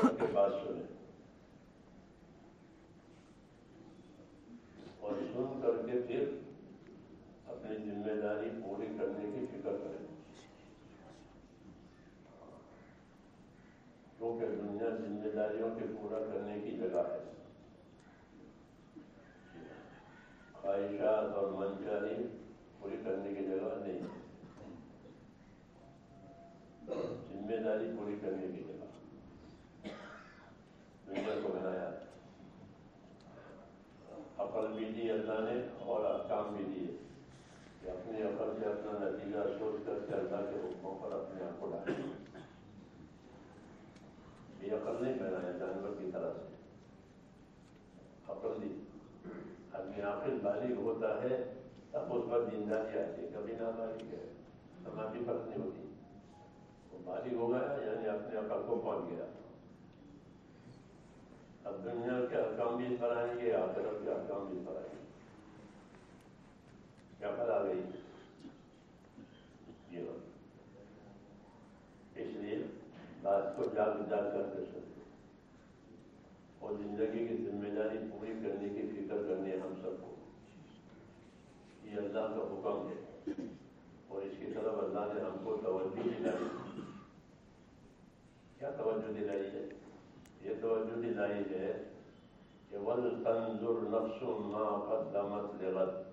combustion پر ما قدمت لغد.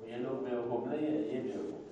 五年都没有我们的也也没有过。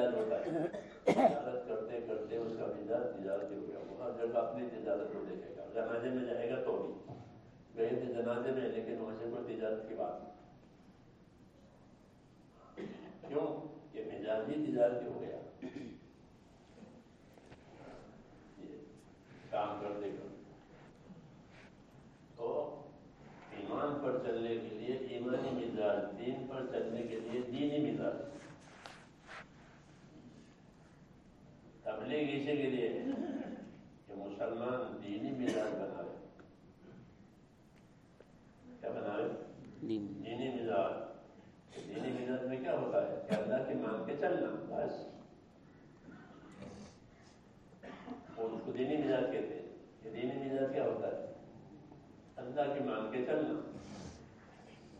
ہوتا ہے۔ تجارت کرتے کرتے اس کا ہو گیا۔ اپنی تجارت کو دیکھے گا۔ جنازے میں جائے گا تو بھی۔ گئے تھے جنازے میں لیکن وہاں سے کوئی تجارت کی بات نہیں۔ کیوں؟ ہو گیا۔ کام کرتے کرتے۔ تو ایمان پر چلنے کے لیے ایمانی مزاج، دین پر چلنے کے لیے دینی مزاج۔ تبلیغ اسی کے لیے۔ کہ مسلمان دینی مزاج بنائے کیا بنائے دینی مزاج دینی مزاج میں کیا ہوتا ہے؟ کہ اللہ کی مان کے چلنا بس۔ اور اس کو دینی مزاج کہتے ہیں۔ کہ دینی مزاج کیا ہوتا ہے؟ اللہ کی مان کے چلنا۔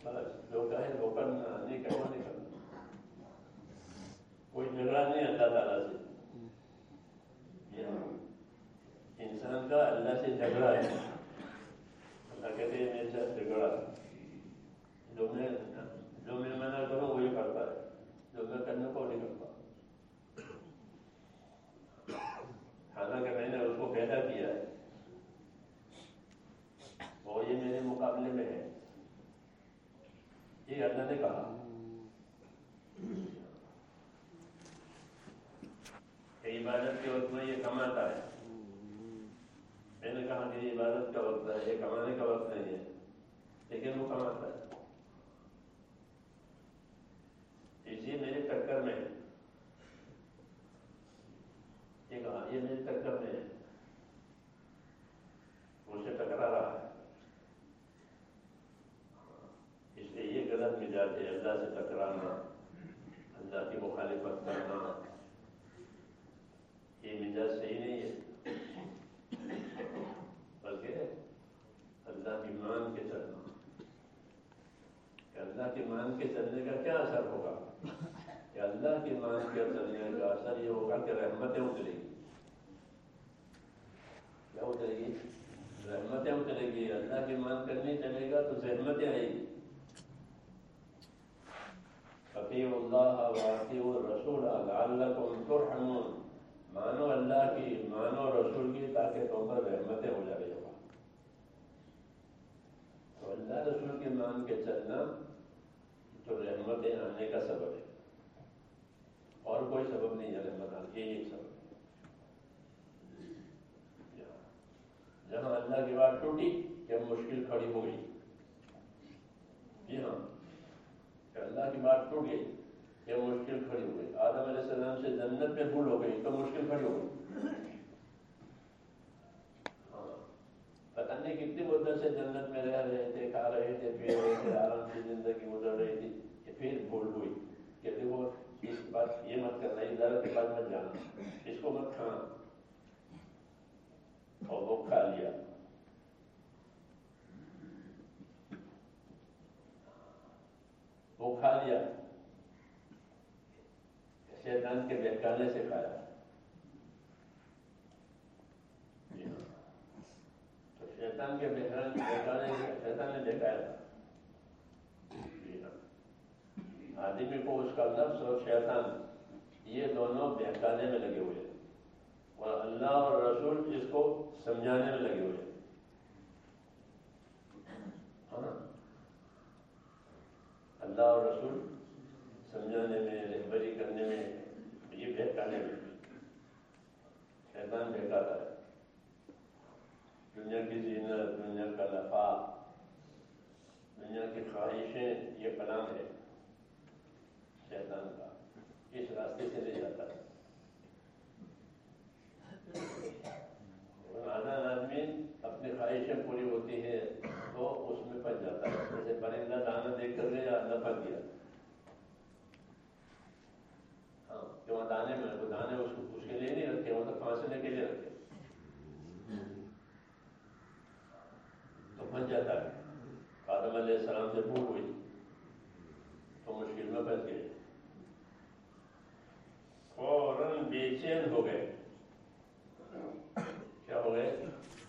بس۔ جو کہے وہ کرنا نہیں کرنا نہیں کرنا۔ کوئی جھگڑا نہیں اللہ تعالیٰ سے۔ انسان کا اللہ سے جھگڑا ہے اللہ کہتے ہیں میرے ساتھ جھگڑا جو میں ya, ellas اور وہ کھا لیا وہ کھا لیا شیطان کے بہکانے سے کھایا جی ہاں۔ تو شیطان کے بہکانے سے شیطان نے بہکایا جی ہاں۔ آدمی کو اس کا نفس اور شیطان یہ دونوں بہکانے میں لگے ہوئے ہیں اور اللہ اور رسول اس کو سمجھانے میں لگے ہوئے ہیں۔ ہاں اللہ اور رسول سمجھانے میں، رہبری کرنے میں، یہ بہتانے میں شیطان بہتاتا ہے۔ دنیا کی زینت، دنیا کا نفع، دنیا کی خواہشیں، یہ پلان ہے۔ شیطان کا۔ اس راستے سے لے جاتا۔ ہے نادان آدمی اپنی خواہشیں پوری ہوتی ہے تو اس میں پھنس جاتا ہے۔ جیسے پرندہ دانا دیکھ کر گیا نہ پھنس گیا۔ ہاں کہ وہاں دانے میں، وہ دانے اس اس کے لیے نہیں رکھے، وہ تو پھانسنے کے لیے رکھے۔ تو پھنس جاتا ہے۔ آدم علیہ السلام سے بھول ہوئی، تو مشکل میں پھنس گئے۔ فوراً بے چین ہو گئے۔ کیا ہو گئے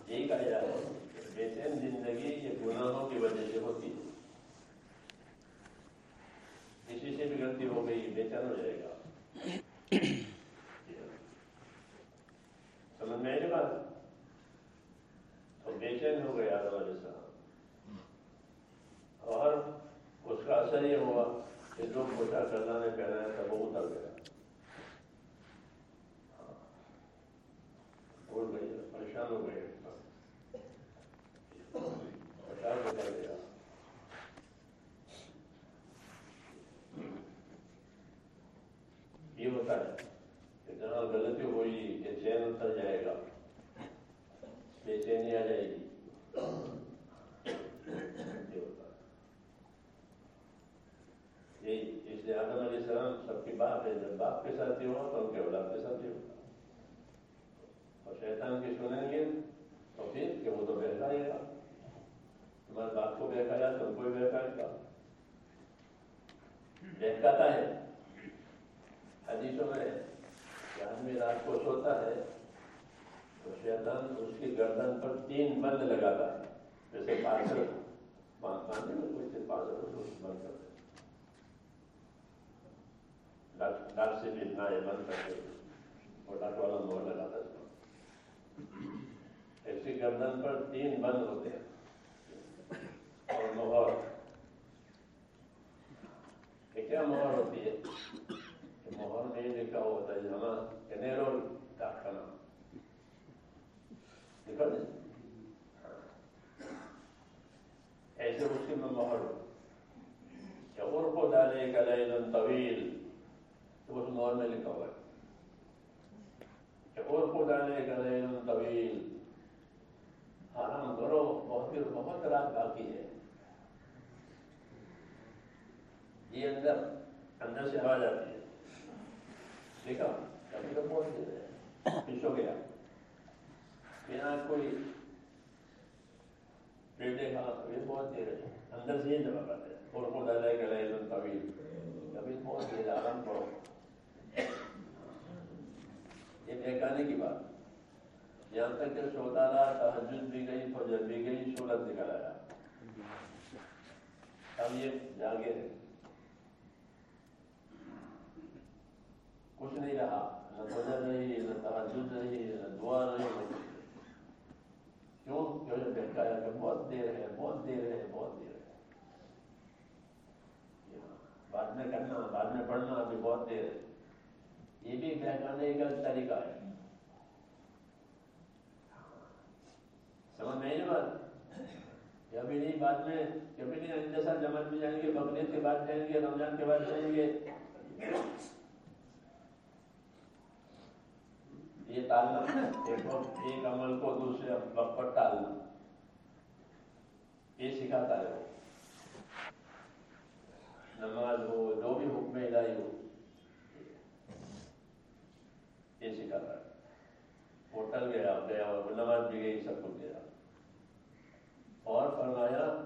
یہی کہا جا رہا ہے بے چین زندگی یہ گناہوں کی وجہ سے ہوتی ہے۔ کسی سے بھی غلطی ہو گئی، بے چین ہو جائے گا۔ سمجھ میں آئی بات؟ تو بے چین ہو گئے آدم علیہ السلام۔ اور اس کا اثر یہ ہوا کہ جو پوشاک اللہ نے پہنا تھا، وہ اتر گیا۔ ہاں۔ بھول گئی۔ پریشان ہو گئے پریشان ہو گیا یہ ہوتا کہ جہاں غلطی ہوئی کہ چین اتر جائے گا بے چینی آ جائے گی یہ ہوتا اس لیے آدم علیہ السلام سب کی باپ ہے جب باپ کے ساتھ ہی ہوا تو ان کے اولاد کے ساتھ ہی ہوگا اور شیطان کی سنیں گے تو پھر کہ وہ تو بہکائے گا تمہارے باپ کو بہکایا تم کو بھی بہکائے گا بہکاتا ہے حدیثوں میں کہ آدمی رات کو سوتا ہے تو شیطان اس کی گردن پر تین بند لگاتا ہے جیسے پارسل باندھنے میں کوئی سے پارسل بند کرتے ڈاک سے بھی اتنا ہے بند کرتے اور ڈاک والا مور لگاتا ہے ایسی گردن پر تین بند ہوتے ہیں۔ اور مہر۔ یہ کیا مہر ہوتی ہے؟ کہ مہر میں یہ لکھا ہوتا ہے جی، جہاں کنیرول ڈاکخانہ لکھا جی؟ ایسے اس کی میں مہر ہو کہ اور کو ڈالے کا لیلن طویل۔ تو اس مہر میں لکھا ہوا ہے۔ کہ اور کو ڈالے کا لیلن طویل۔ حرام کرو، بہت بہت رات باقی ہے۔ یہ اندر اندر سے آواز آتی ہے۔ دیکھا کبھی تو بہت دیر ہے پھر سو گیا۔ بنا کوئی پھر دیکھا یہ بہت دیر ہے۔ اندر سے یہ جواب آتا ہے۔ اور خود علیہ کے لیے طویل۔ کبھی بہت دیر آرام پڑو یہ بہکانے کی بات۔ یہاں تک کہ سوتا رہا تحجد بھی گئی، فجر بھی گئی، سورت نکل آیا۔ اب یہ جاگے۔ کچھ نہیں رہا، نہ فجر رہی، نہ تحجد رہی، نہ دعا رہی۔ کیوں؟ کیوں بہکایا کہ بہت دیر ہے، بہت دیر ہے، بہت دیر ہے۔ بعد میں کرنا، بعد میں پڑھنا، ابھی بہت دیر ہے۔ یہ بھی بہکانے کا طریقہ ہے۔ سمجھ میں نہیں بات؟ کہ ابھی نہیں بعد میں کبھی نہیں جیسا جماعت میں جائیں گے بقرعید کے بعد جائیں گے، رمضان کے بعد جائیں گے۔ یہ ٹالنا ایک عمل کو دوسرے وقت پر ٹالنا۔ یہ سکھاتا ہے۔ نماز ہو، جو بھی حکم الہی ہو۔ یہ سکھاتا ہے۔ ہوٹل گیا گیا اور نماز بھی گئی، سب کچھ گیا۔ اور فرمایا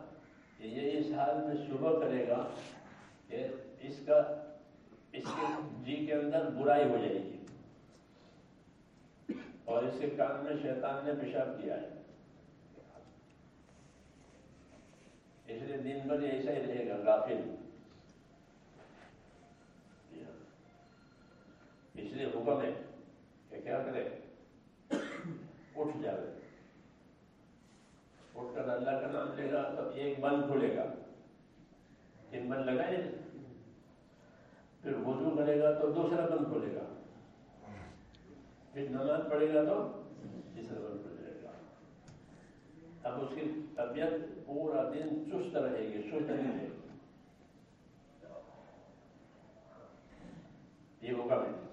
کہ یہ اس حال میں صبح کرے گا کہ اس کا، اس کے جی کے اندر برائی ہو جائے گی۔ اور اس کے کان میں شیطان نے پیشاب کیا ہے۔ اس لیے دن بھر ایسا ہی رہے گا، غافل۔ اس لیے حکم ہے کیا کرے اٹھ جائے اٹھ کر اللہ کا نام لے گا تو ایک بند کھولے گا تین بند لگائے پھر وضو کرے گا تو دوسرا بند کھولے گا پھر نماز پڑھے گا تو تیسرا بند کھول جائے گا اب اس کی طبیعت پورا دن چست رہے گی سست رہے گی یہ حکم ہے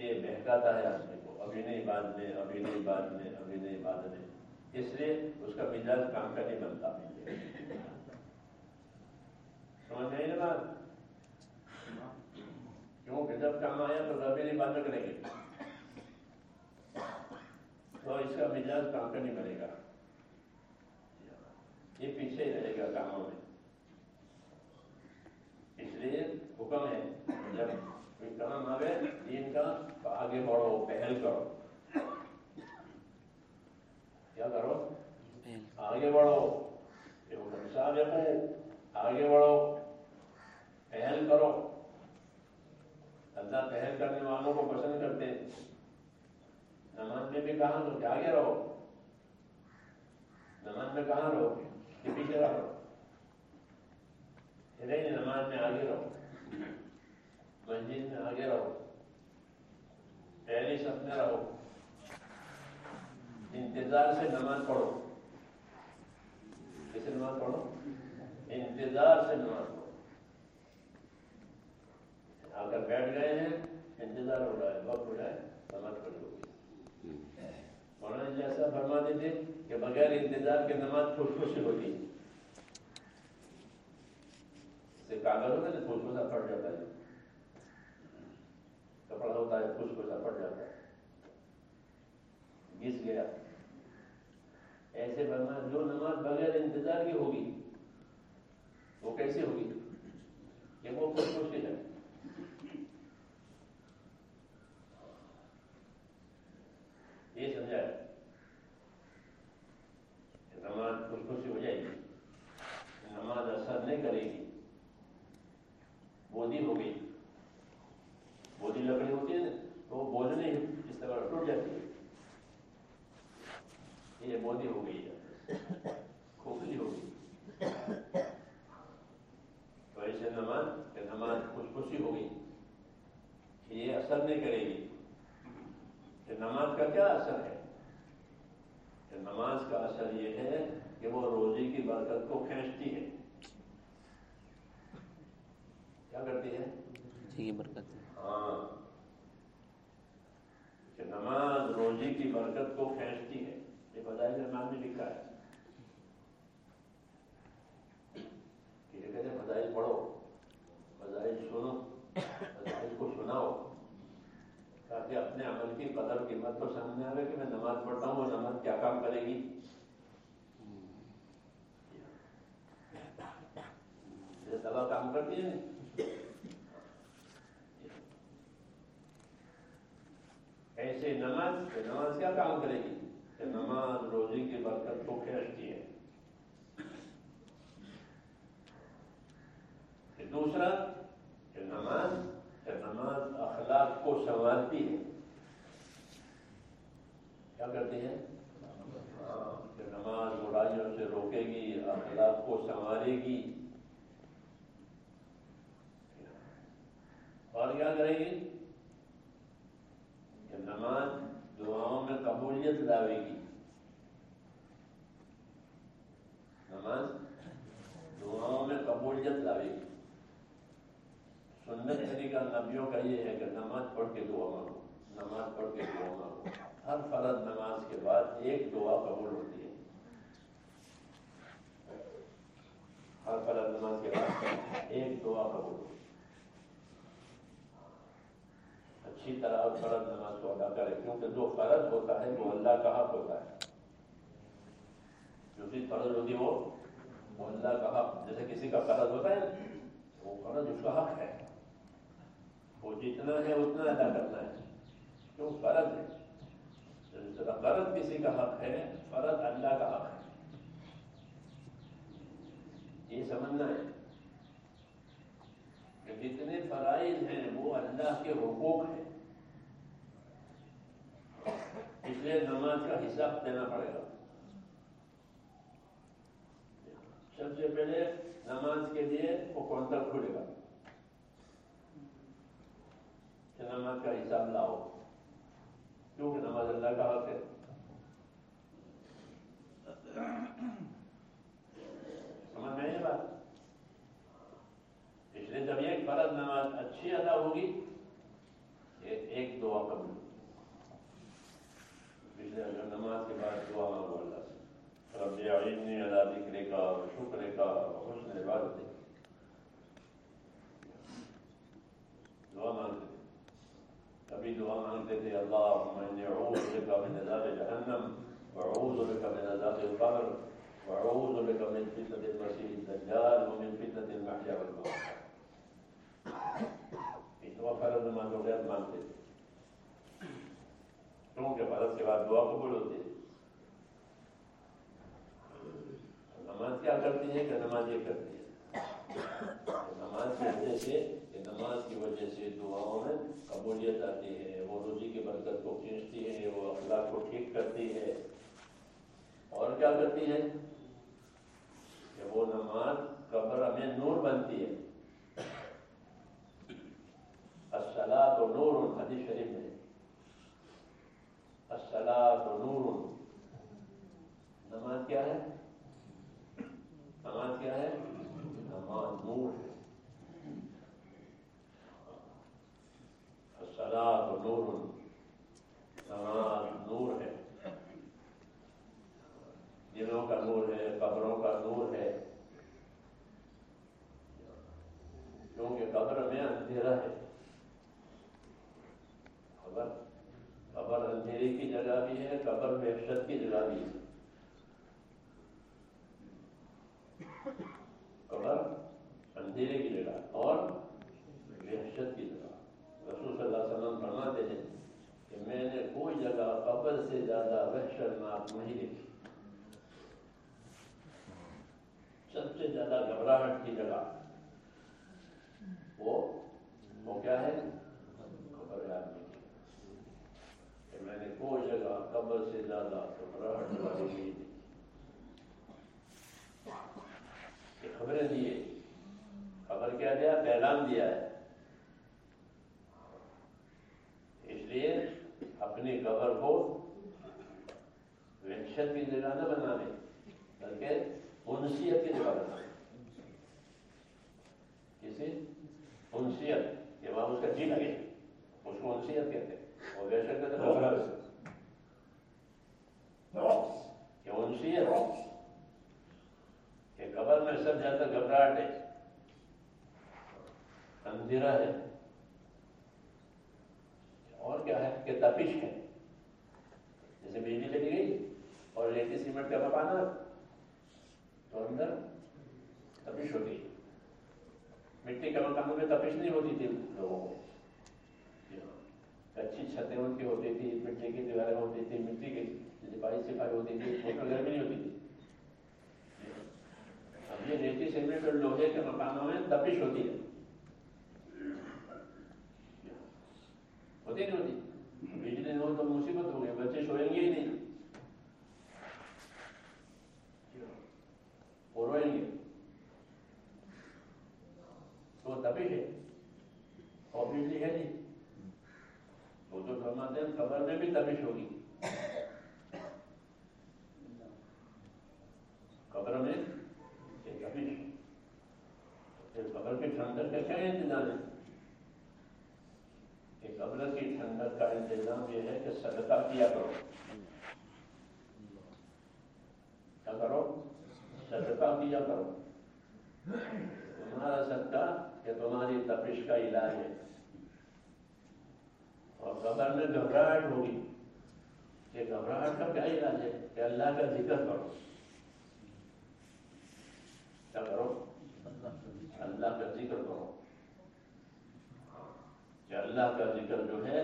یہ بہکاتا ہے آدمی کو، ابھی نہیں بعد میں ابھی نہیں بعد میں ابھی نہیں بعد میں اس لیے اس کا مزاج کام کا نہیں بنتا۔ سمجھ نہیں نا بات؟ کیونکہ جب کام آیا تو کبھی نہیں بات کریں گے۔ تو اس کا مزاج کام کا نہیں بنے گا۔ یہ پیچھے ہی رہے گا کاموں میں۔ اس لیے حکم ہے، جب کام آگے دین کا تو آگے بڑھو پہل کرو کیا کرو آگے بڑھو سابقو آگے بڑھو پہل کرو اللہ پہل کرنے والوں کو پسند کرتے ہیں نماز میں بھی کہاں تو کہ آگے رہو نماز میں کہاں رہو کہ پیچھے رہو نہیں نماز میں آگے رہو مسجد میں آگے رہو۔ پہلی سب میں رہو۔ انتظار سے نماز پڑھو۔ کیسے نماز پڑھو؟ انتظار سے نماز پڑھو۔ آ کر بیٹھ گئے ہیں، انتظار ہو رہا ہے، وقت ہو رہا ہے، نماز پڑھی ہوگی مولانا جی ایسا فرما دیتے کہ بغیر انتظار کے نماز خوش خوشی ہوتی۔ سے کاغذ ہوتا ہے، خوش خوشا پڑ جاتا ہے۔ کپڑا ہوتا ہے خوش خوشا پڑ جاتا ہے گس گیا ایسے فرما جو نماز بغیر انتظار کی ہوگی وہ کیسے ہوگی کہ وہ خوش خوشی ہے یہ سمجھا نماز خوش خوشی ہو جائے گی نماز اثر نہیں کرے گی بودی ہو گئی لکڑی ہوتی ہے نا تو وہ نہیں اس طرح ٹوٹ جاتی ہے۔ یہ بودی ہو گئی ہے۔ کھوکھلی ہو گئی۔ تو ایسے نماز کہ نماز خوش خوشی ہو گئی یہ اثر نہیں کرے گی۔ کہ نماز کا کیا اثر ہے؟ کہ نماز کا اثر یہ ہے کہ وہ روزی کی برکت کو کھینچتی ہے۔ کیا کرتی ہے؟ جی برکت۔ ہاں۔ کہ نماز روزی کی برکت کو کھینچتی ہے۔ یہ بدائل نام میں لکھا ہے۔ کہ یہ کہتے ہیں فضائل پڑھو فضائل سنو فضائل کو سناؤ، تاکہ اپنے عمل کی قدر قیمت تو سامنے آئے کہ میں نماز پڑھتا ہوں وہ نماز کیا کام کرے گی۔ دوا کام کرتی ہے ایسے نماز نماز کیا کام کرے گی؟ کہ نماز روزی کی برکت کو کھینچتی ہے۔ دوسرا، کہ نماز کہ نماز اخلاق کو سنوارتی ہے۔ کیا کرتی ہے؟ ہاں، کہ نماز برائیوں سے روکے گی، اخلاق کو سنوارے گی۔ اور کیا کرے گی؟ نماز دعاؤں میں قبولیت لاوے گی نماز دعاؤں میں قبولیت لاوے گی سنت طریقہ نبیوں کا یہ ہے کہ نماز پڑھ کے دعا مانگو۔ نماز پڑھ کے دعا مانگو۔ ہر فرض نماز کے بعد ایک دعا قبول ہوتی ہے۔ ہر فرض نماز کے بعد ایک دعا قبول ہوتی ہے۔ اچھی طرح فرض نماز کو ادا کرے، کیونکہ جو فرض ہوتا ہے وہ اللہ کا حق ہوتا ہے۔ جو چیز فرض ہوتی ہے وہ اللہ کا حق۔ جیسے کسی کا فرض ہوتا ہے، وہ فرض اس کا حق ہے۔ وہ جتنا ہے، اتنا ادا کرنا ہے۔ کیوں؟ فرض ہے۔ جس طرح فرض کسی کا حق ہے، فرض اللہ کا حق ہے۔ یہ سمجھنا ہے کہ جتنے فرائض ہیں، وہ اللہ کے حقوق ہیں۔ اس لیے نماز کا حساب دینا پڑے گا سب سے پہلے نماز کے لیے وہ کاؤنٹر کھلے گا کہ نماز کا حساب لاؤ کیونکہ نماز اللہ کا حق ہے سمجھ میں یہ بات اس لیے جب ایک فرض نماز اچھی ادا ہوگی ایک دعا قبول اس لیے اگر نماز کے بعد دعا مانگو اللہ سے۔ رب اعیننی علی ذکر کا، شکر کا، حسن عبادت دعا مانگتے تھے۔ کبھی دعا مانگتے تھے اللہ میں اعوذ بک من عذاب جہنم واعوذ بک من عذاب القبر واعوذ بک من فتنة المسیح الدجال ومن فتنة المحیا والممات۔ دعا فرض نماز ہو مانگتے تھے۔ کیونکہ فرض کے بعد دعا قبول ہوتی ہے نماز کیا کرتی ہے کہ نماز یہ کرتی ہے نماز کی وجہ سے کہ نماز کی وجہ سے دعاؤں میں قبولیت آتی ہے وہ روزی کی برکت کو کھینچتی ہے وہ اخلاق کو ٹھیک کرتی ہے اور کیا کرتی ہے کہ وہ نماز قبر میں نور بنتی ہے السلام تو نور حدیث شریف میں السلام نور. نماز کیا ہے؟ نماز کیا ہے؟ نماز نور. ہے السلام نور. نماز نور ہے. دلوں کا نور ہے، قبروں کا نور ہے. کیونکہ قبر میں اندھیرا ہے. قبر قبر اندھیرے کی جگہ بھی ہے، قبر وحشت کی جگہ بھی ہے۔ قبر اندھیرے کی جگہ اور وحشت کی جگہ۔ رسول صلی اللہ علیہ وسلم فرماتے ہیں کہ میں نے کوئی جگہ قبر سے زیادہ وحشت ناک نہیں دیکھی۔ سب سے زیادہ گھبراہٹ کی جگہ۔ وہ وہ کیا ہے؟ قبر آدمی میں نے کوئی جگہ قبر سے زیادہ گھبراہٹ والی نہیں دیکھی۔ خبریں دیے خبر کیا دیا؟ پیغام دیا ہے۔ اس لیے اپنی قبر کو وحشت کی جگہ نہ بنانے، بلکہ انسیت کی جگہ بنانے۔ کسی انسیت کہ وہاں اس کا جی لگے اس کو انسیت کہتے ہیں۔ اور وحشت کہتے ہیں گھبراہٹ کہ انسیت کہ قبر میں سب زیادہ گھبراہٹ ہے اندھیرا ہے اور کیا ہے کہ تپش ہے جیسے بجلی چلی گئی اور ریتی سیمنٹ کا مکانا تو اندر تپش ہو گئی مٹی کے مکانوں میں تپش نہیں ہوتی تھی لوگوں کو اچھی چھتیں ان کی ہوتی تھی مٹی کی دیواریں ہوتی تھی مٹی کی سپاہی سپاہی ہوتی تھی اس میں نہیں ہوتی تھی۔ اب یہ ریتی سیمنٹ اور لوہے کے مکانوں میں دبش ہوتی ہے۔ ہوتی نہیں ہوتی بجلی نہیں ہو تو مصیبت ہو گئی بچے سوئیں گے ہی نہیں وہ روئیں گے تو تپش ہے اور بجلی ہے نہیں وہ تو فرماتے ہیں قبر میں بھی تبش ہوگی قبر میں تبش پھر قبر کی ٹھنڈک کا کیا انتظام ہے کہ قبر کی ٹھنڈک کا انتظام یہ ہے کہ صدقہ کیا کرو کیا کرو صدقہ کیا کرو تمہارا صدقہ کہ تمہاری تپش کا علاج ہے اور قبر میں گھبراہٹ ہوگی کہ گھبراہٹ کا کیا علاج ہے کہ اللہ کا ذکر کرو کیا کرو اللہ کا ذکر کرو کہ اللہ کا ذکر جو ہے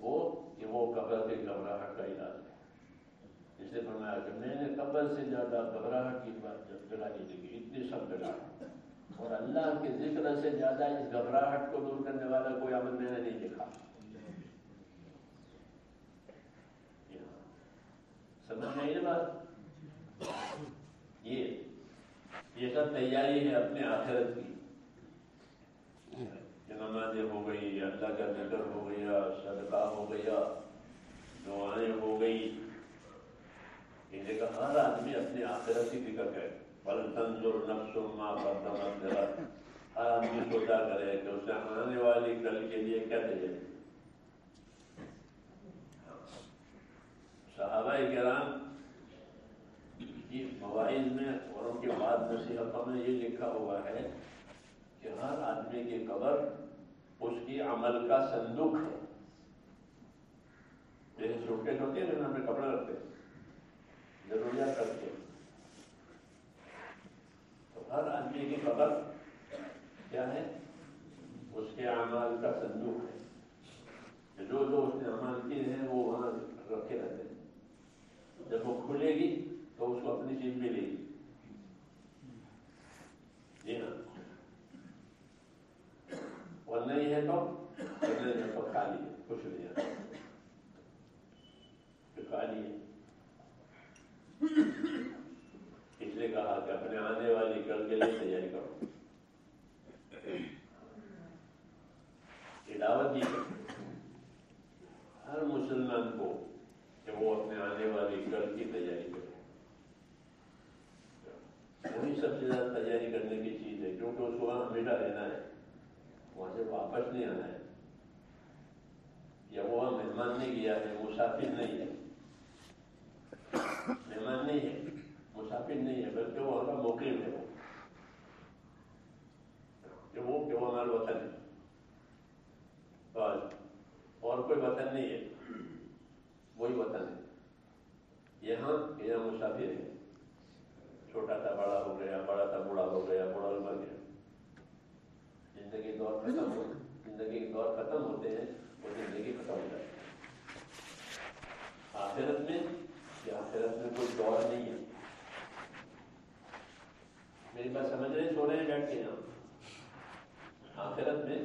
وہ کہ وہ قبر کے گھبراہٹ کا علاج ہے اس لیے فرمایا کہ میں نے قبر سے زیادہ گھبراہٹ کی بات جگہ نہیں دیکھی اتنی سب جگہ اور اللہ کے ذکر سے زیادہ اس گھبراہٹ کو دور کرنے والا کوئی عمل میں نے نہیں دیکھا سمجھ میں یہ بات یہ یہ سب تیاری ہے اپنے آخرت کی نمازیں ہو گئی اللہ کا ذکر ہو گیا صدقہ ہو گیا دعائیں ہو گئی یہ جگہ ہر آدمی اپنے آخرت کی فکر کرے بل تنظر نفس ما قدمت لغد ہر آدمی سوچا کرے کہ اسے آنے والی کل کے لیے کیا تیاری صحابہ کرام کی مواعظ میں اور ان کے بعد نصیحتوں میں یہ لکھا ہوا ہے کہ ہر آدمی کی قبر اس کی عمل کا صندوق ہے۔ جیسے سوٹکیس ہوتی ہے لیکن ہمیں کپڑے رکھتے ضروریات کرتے تو ہر آدمی کی قبر کیا ہے؟ اس کے اعمال کا صندوق ہے۔ جو جو اس نے عمل کیے ہیں، وہ وہاں رکھے رہتے ہیں۔ جب وہ کھلے گی تو اس کو اپنی چیز ملے گی جی ہاں اور نہیں ہے تو تو خالی ہے کچھ نہیں ہے خالی ہے اس لیے کہا کہ اپنے آنے والی کل کے لیے تیاری کرو دعوت دی ہر مسلمان کو کہ وہ اپنے آنے والی کل کی تیاری کرے وہی سب سے زیادہ تیاری کرنے کی چیز ہے کیونکہ اس کو وہاں ہمیشہ رہنا ہے وہاں سے واپس نہیں آنا ہے یا وہاں مہمان نہیں گیا ہے مسافر نہیں ہے مہمان نہیں ہے مسافر نہیں ہے بلکہ وہ ہمارا موقع ہے وہ کہ وہ کہ وہ ہمارا وطن ہے اور کوئی وطن نہیں ہے وہی وطن ہے یہاں یہاں مسافر ہے۔ چھوٹا تھا، بڑا ہو گیا، بڑا تھا، بوڑھا ہو گیا، بوڑھا مر گیا۔ زندگی دور ختم ہو زندگی کے دور ختم ہوتے ہیں، وہ زندگی ختم ہو جاتی ہے۔ آخرت میں کہ آخرت میں کوئی دور نہیں ہے۔ میری بات سمجھ رہے سو رہے ہیں بیٹھ کے یہاں۔ آخرت میں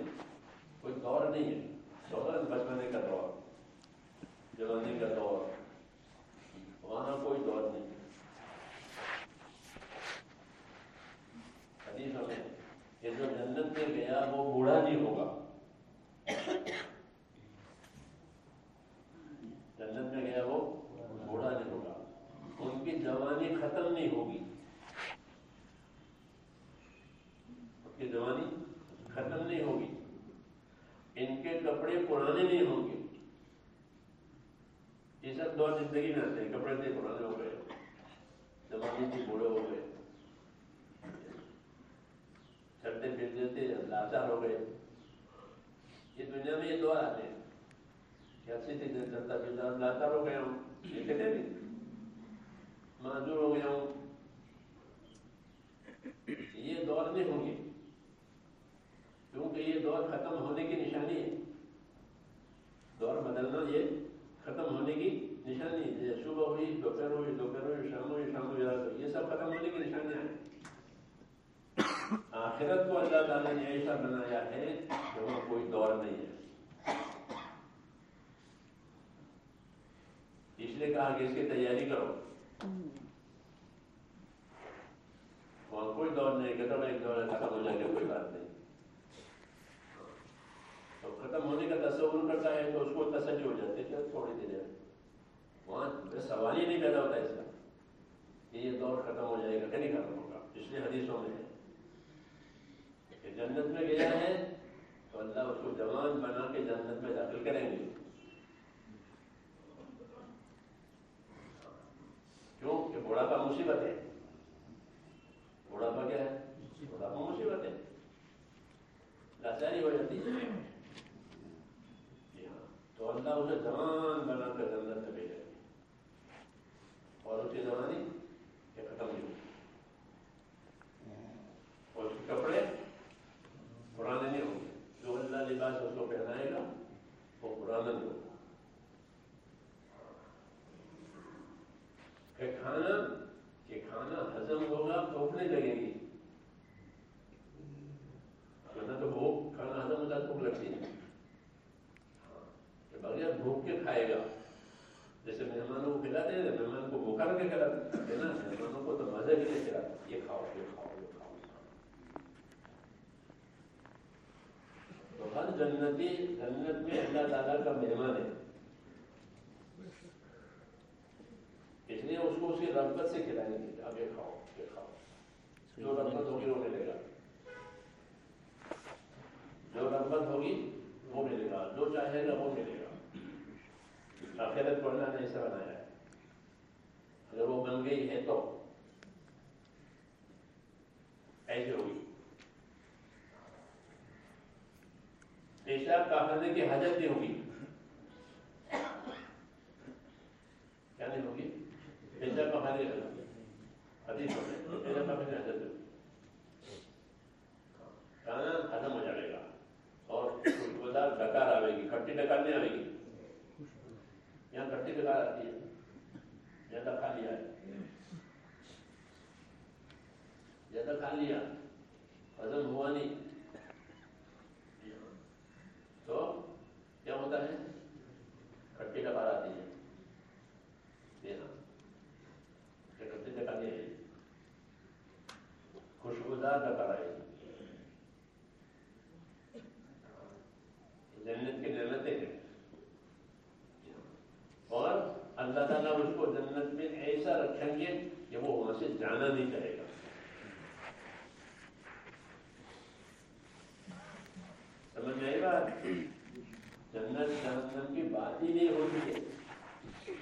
اللہ سے اس کو پہنائے گا وہ پرانا ہوگا کھانا کہ کھانا ہزم ہوگا بھوک لگے گی ورنہ تو بھوک کھانا ہزم ہوتا بھوک لگتی ہے کہ بغیر بھوک کے کھائے گا جیسے مہمانوں کو کھلاتے ہیں مہمان کو بھوکا رکھ کے کھلاتے ہیں نا مہمانوں کو تو مزے کے لیے کھلاتے یہ کھاؤ یہ کھاؤ یہ کھاؤ تو ہر جنتی جنت میں اللہ تعالیٰ کا مہمان ہے۔ اس لیے اس کو اس کی رغبت سے کھلائیں گے اب یہ کھاؤ یہ کھاؤ۔ جو رغبت ہوگی وہ ملے گا۔ جو رغبت ہوگی وہ ملے گا۔ جو چاہے گا وہ ملے گا۔ آخرت کو اللہ نے ایسا بنایا ہے۔ اگر وہ بن گئی ہے تو ایسے ہوگی۔ پیشاب کا کرنے کی حاجت نہیں ہوگی۔ کیا نہیں ہوگی؟ پیشاب کا کھانے کی حدیث ہوگی پیشاب کا کھانے حاجت ہوگی کھانا ختم ہو جائے گا۔ اور خوشبودار ڈکار آئے گی۔ کھٹی ڈکار نہیں آئے گی۔ یہاں کھٹی ڈکار آتی ہے۔ زیادہ کھا لیا ہے۔ زیادہ کھا لیا۔ ہزم ہوا نہیں۔ تو کیا ہوتا ہے؟ کھٹی ڈکار آتی ہے۔ دینا کھٹی ڈکار نہیں خوشبودار ڈکار آئے جنت کی نعمتیں ہیں۔ اور اللہ تعالیٰ اس کو جنت میں ایسا رکھیں گے کہ وہ وہاں سے جانا نہیں چاہے گا۔ سمجھ آئی بات؟ جنت جہنم کی بات ہی نہیں ہوتی ہے۔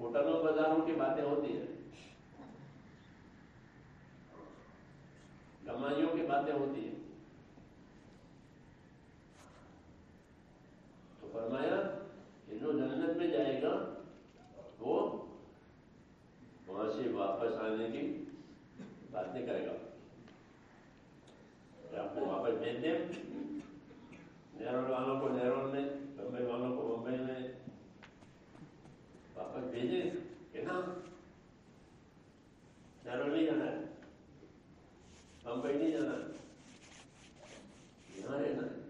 ہوٹلوں بازاروں کی باتیں ہوتی ہیں۔ کمائیوں کی باتیں ہوتی ہیں تو فرمایا کہ جو جنت میں جائے گا وہ وہاں سے واپس آنے کی بات نہیں کرے گا کہ آپ کو واپس بھیج دیں نیرول والوں کو نیرول میں بمبئی والوں کو بمبئی میں واپس بھیجیں کہ نا نیرول نہیں جانا ہے بمبئی نہیں جانا ہے یہاں رہنا ہے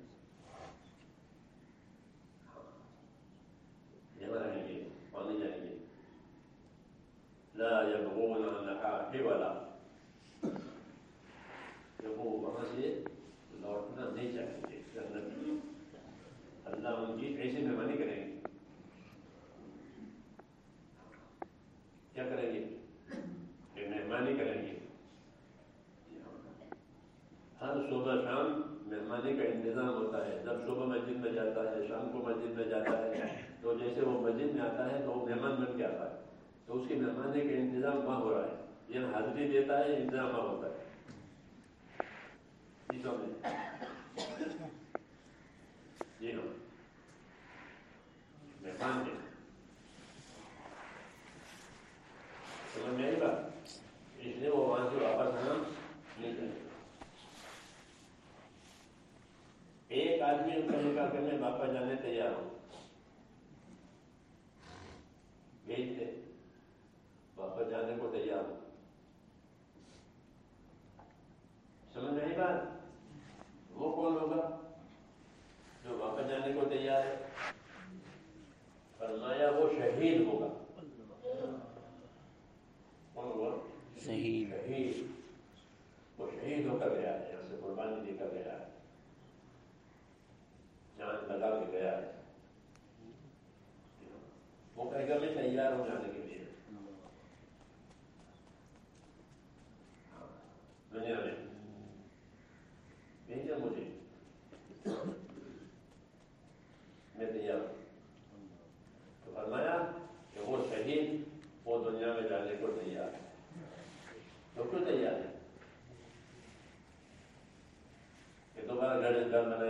یہاں رہیں گے پانی جائیں گے لا يبغون عنها حولا کہ وہ وہاں سے لوٹنا نہیں چاہیں گے جنت میں اللہ ان کی ایسی مہمانی کریں گے کیا کریں گے کہ مہمانی کریں گے ہر صبح شام مہمانی کا انتظام ہوتا ہے جب صبح مسجد میں جاتا ہے شام کو مسجد میں جاتا ہے تو جیسے وہ مسجد میں آتا ہے تو وہ مہمان بن کے آتا ہے تو اس کی کا انتظام وہاں ہو رہا ہے۔ یہ حاضری دیتا ہے، انتظام وہاں ہوتا ہے۔ جی سمجھ ہاں مہمان سمجھ میں آئی بات؟ اس لیے وہ وہاں سے واپس آنا نہیں چاہیے ایک آدمی کا نکاح کرنے واپس جانے تیار ہو۔ بھیج دے واپس جانے کو تیار ہوں۔ سمجھ رہی بات؟ وہ کون ہوگا جو واپس جانے کو تیار ہے؟ فرمایا وہ شہید ہوگا۔ کون ہوگا شہید۔ شہید۔ وہ شہید ہو کر گیا ہے اسے قربانی دے کر گیا ہے۔ جان لگا کے گیا ہے۔ وہ کہے گا میں تیار ہوں جانے کے لیے۔ Dhamma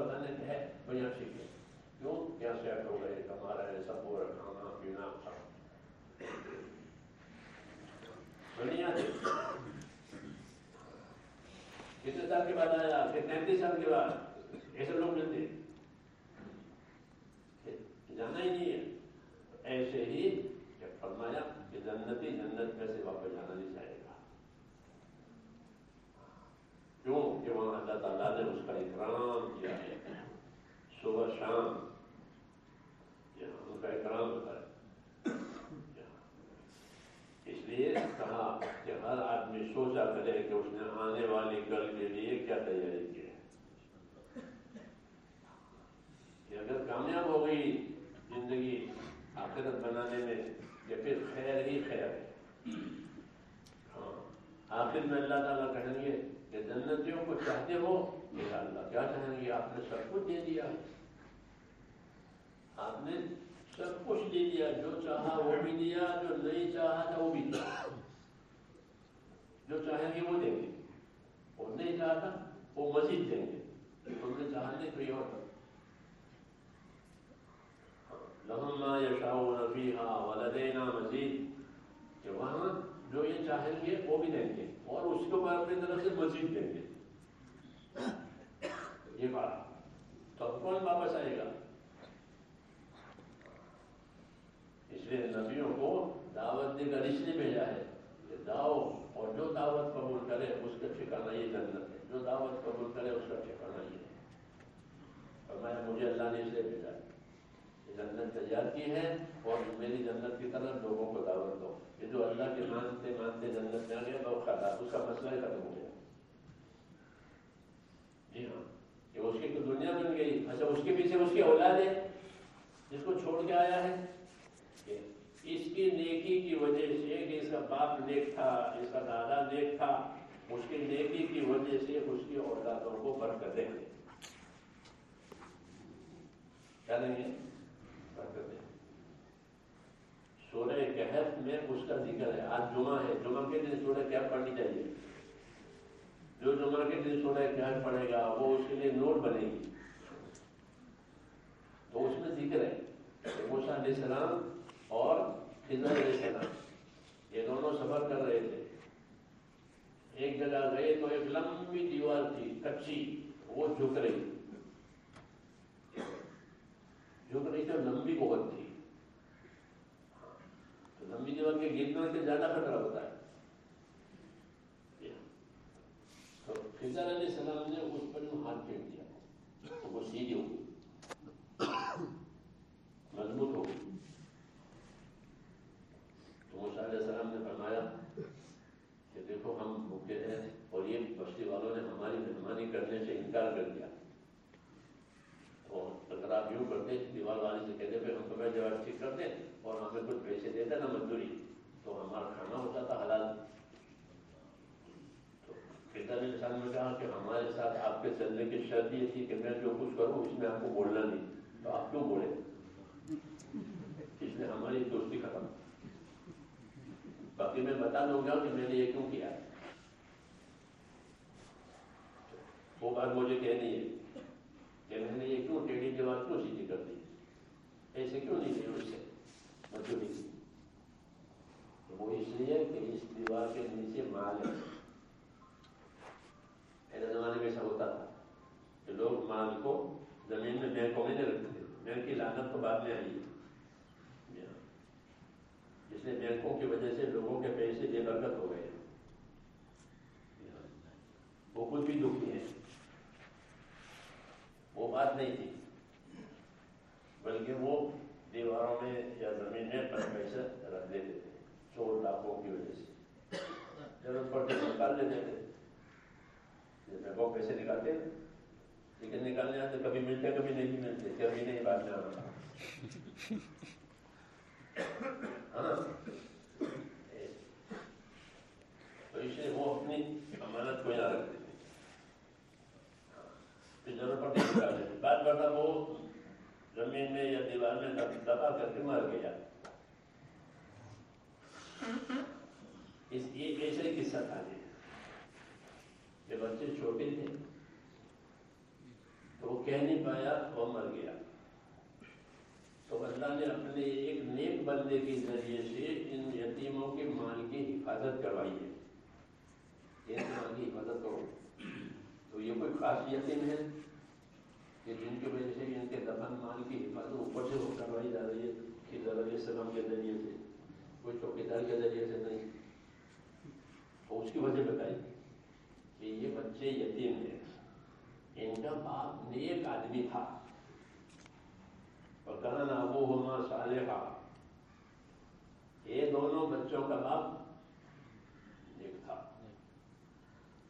بتانے کا ہے بڑھیا یہاں سیکھے کیوں؟ کیا سیٹ ہو گئے؟ کما ہے سب ہو رہا کھانا، پینا بڑھیا کتنے سال کے بعد آیا؟ پھر تینتیس سال کے بعد۔ ایسے لوگ ملتے ہیں ہی نہیں ہے ایسے ہی جب فرمایا کہ جنتی جنت میں سے واپس جانا نہیں چاہے گا کیوں کہ وہاں اللہ تعالیٰ نے اس کا اکرام کیا ہے صبح شام یہاں ان کا اکرام ہوتا ہے اس لیے کہا کہ ہر آدمی سوچا کرے کہ اس نے آنے والی کل کے لیے کیا تیاری کی ہے کہ اگر کامیاب ہو گئی زندگی آخرت بنانے میں کہ پھر خیر ہی خیر ہے ہاں آخر میں اللہ تعالیٰ کہیں گے کہ جنتیوں کو چاہتے ہو کہ اللہ کیا کہیں گے آپ نے سب کچھ دے دیا۔ آپ نے سب کچھ دے دیا، جو چاہا وہ بھی دیا، جو نہیں چاہا تھا وہ بھی دیا۔ جو چاہیں گے وہ دیں گے۔ اور نہیں چاہتا، وہ مزید دیں گے۔ تم نے چاہا نہیں کوئی اور لہم ما یشاؤون ولدینا مزید۔ کہ وہاں جو یہ چاہیں گے وہ بھی دیں گے اور اس کے اوپر اپنی طرف سے مزید دیں گے۔ یہ بات۔ تو اب کون واپس آئے گا؟ اس لیے نبیوں کو دعوت دے کر اس لیے بھیجا ہے کہ جاؤ اور جو دعوت قبول کرے اس کا ٹھکانا یہ جنت ہے جو دعوت قبول کرے اس کا ٹھکانا یہ ہے اور میں مجھے اللہ نے اس لیے بھیجا ہے جنت تیار کی ہے اور میری جنت کی طرف لوگوں کو دعوت دو۔ کہ جو اللہ کے مانتے مانتے جنت میں آ گیا، تو اس کا مسئلہ ہی ختم ہو گیا۔ جی ہاں۔ کہ اس کی تو دنیا بن گئی۔ اچھا اس کے پیچھے اس کی اولاد ہے۔ جس کو چھوڑ کے آیا ہے۔ کہ اس کی نیکی کی وجہ سے کہ اس کا باپ نیک تھا، اس کا دادا نیک تھا، اس کی نیکی کی وجہ سے اس کی اولادوں کو برکتیں ہیں کیا دیں گے برکتیں۔ سورہ کہف میں اس کا ذکر ہے۔ آج جمعہ ہے۔ جمعہ کے دن سورہ کہف پڑھنی چاہیے۔ جو جو مرکز سونا خیال پڑے گا، وہ اس کے لیے نوٹ بنے گی۔ تو اس میں ذکر ہے کہ موسیٰ علیہ السلام اور خضر علیہ السلام، یہ دونوں سفر کر رہے تھے۔ ایک جگہ گئے تو ایک لمبی دیوار تھی، کچی، وہ جھک رہی جھک رہی تھی اور لمبی بہت تھی۔ لمبی دیوار کے گرنے سے زیادہ خطرہ ہوتا ہے۔ تو خضر علیہ السلام نے اس پر جو ہاتھ پھینک دیا۔ تو وہ سیدھی ہو گئی۔ مضبوط ہو گئی۔ تو موسیٰ علیہ السلام نے فرمایا کہ دیکھو، ہم بھوکے ہیں اور یہ بستی والوں نے ہماری مہمانی کرنے سے انکار کر دیا۔ تو اگر آپ یوں کرتے، دیوار والے سے کہتے پہ ہم تمہیں جواب ٹھیک کرتے اور ہمیں کچھ پیسے دیتے نا مزدوری۔ تو ہمارا کھانا ہوتا تھا حلال۔ خضر علیہ نے کہا کہ ہمارے ساتھ آپ کے چلنے کی شرط یہ تھی کہ میں جو کچھ کروں اس میں آپ کو بولنا نہیں۔ تو آپ کیوں بولے؟ اس نے ہماری دوستی ختم۔ باقی میں بتا دوں گا کہ میں نے یہ کیوں کیا۔ وہ بات مجھے کہنی ہے کہ میں نے یہ کیوں ٹیڑھی دیوار کیوں سیدھی کر دی؟ ایسے کیوں نہیں کی اس سے؟ مزدوری کی وہ اس لیے کہ اس دیوار کے نیچے مال ہے۔ پہلے زمانے میں ایسا ہوتا تھا کہ لوگ مال کو زمین میں بینکوں میں نہیں رکھتے تھے بینک کی لاگت تو بعد میں آئی ہے اس لیے بینکوں کی وجہ سے لوگوں کے پیسے بے برکت ہو گئے وہ کچھ بھی دکھی ہے وہ بات نہیں تھی بلکہ وہ دیواروں میں یا زمین میں اپنا پیسہ رکھ دیتے تھے چور لاکھوں کی وجہ سے ضرورت پڑتی نکال لیتے تھے پیسے نکالتے ہیں۔ لیکن نکالنے آتے کبھی ملتے کبھی نہیں ملتے، کبھی نہیں بات میں آنا ہاں؟ تو اس لیے وہ اپنی امانت کو یاد رکھتے تھے ضرورت پڑتی نکال لیتے بات بڑھتا وہ زمین میں یا دیوار میں دبا کر کے مار گیا۔ اس یہ ایسا ہی قصہ تھا جی۔ کہ بچے چھوٹے تھے۔ تو وہ کہہ نہیں پایا، وہ مر گیا۔ تو اللہ نے اپنے ایک نیک بندے کے ذریعے سے ان یتیموں کے مال کی حفاظت کروائی ہے۔ یہ مال کی حفاظت کرو۔ تو یہ کوئی خاص یتیم ہے کہ جن کی وجہ سے ان کے دفن مال کی حفاظت اوپر سے وہ کروائی جا رہی ہے، کہ علیہ السلام کے ذریعے سے، کوئی چوکیدار کے ذریعے سے نہیں۔ اس کی وجہ بتائی کہ یہ بچے یتیم ہیں ان کا باپ نیک آدمی تھا اور کہاں نہ وہ ہونا صالحہ یہ دونوں بچوں کا باپ نیک تھا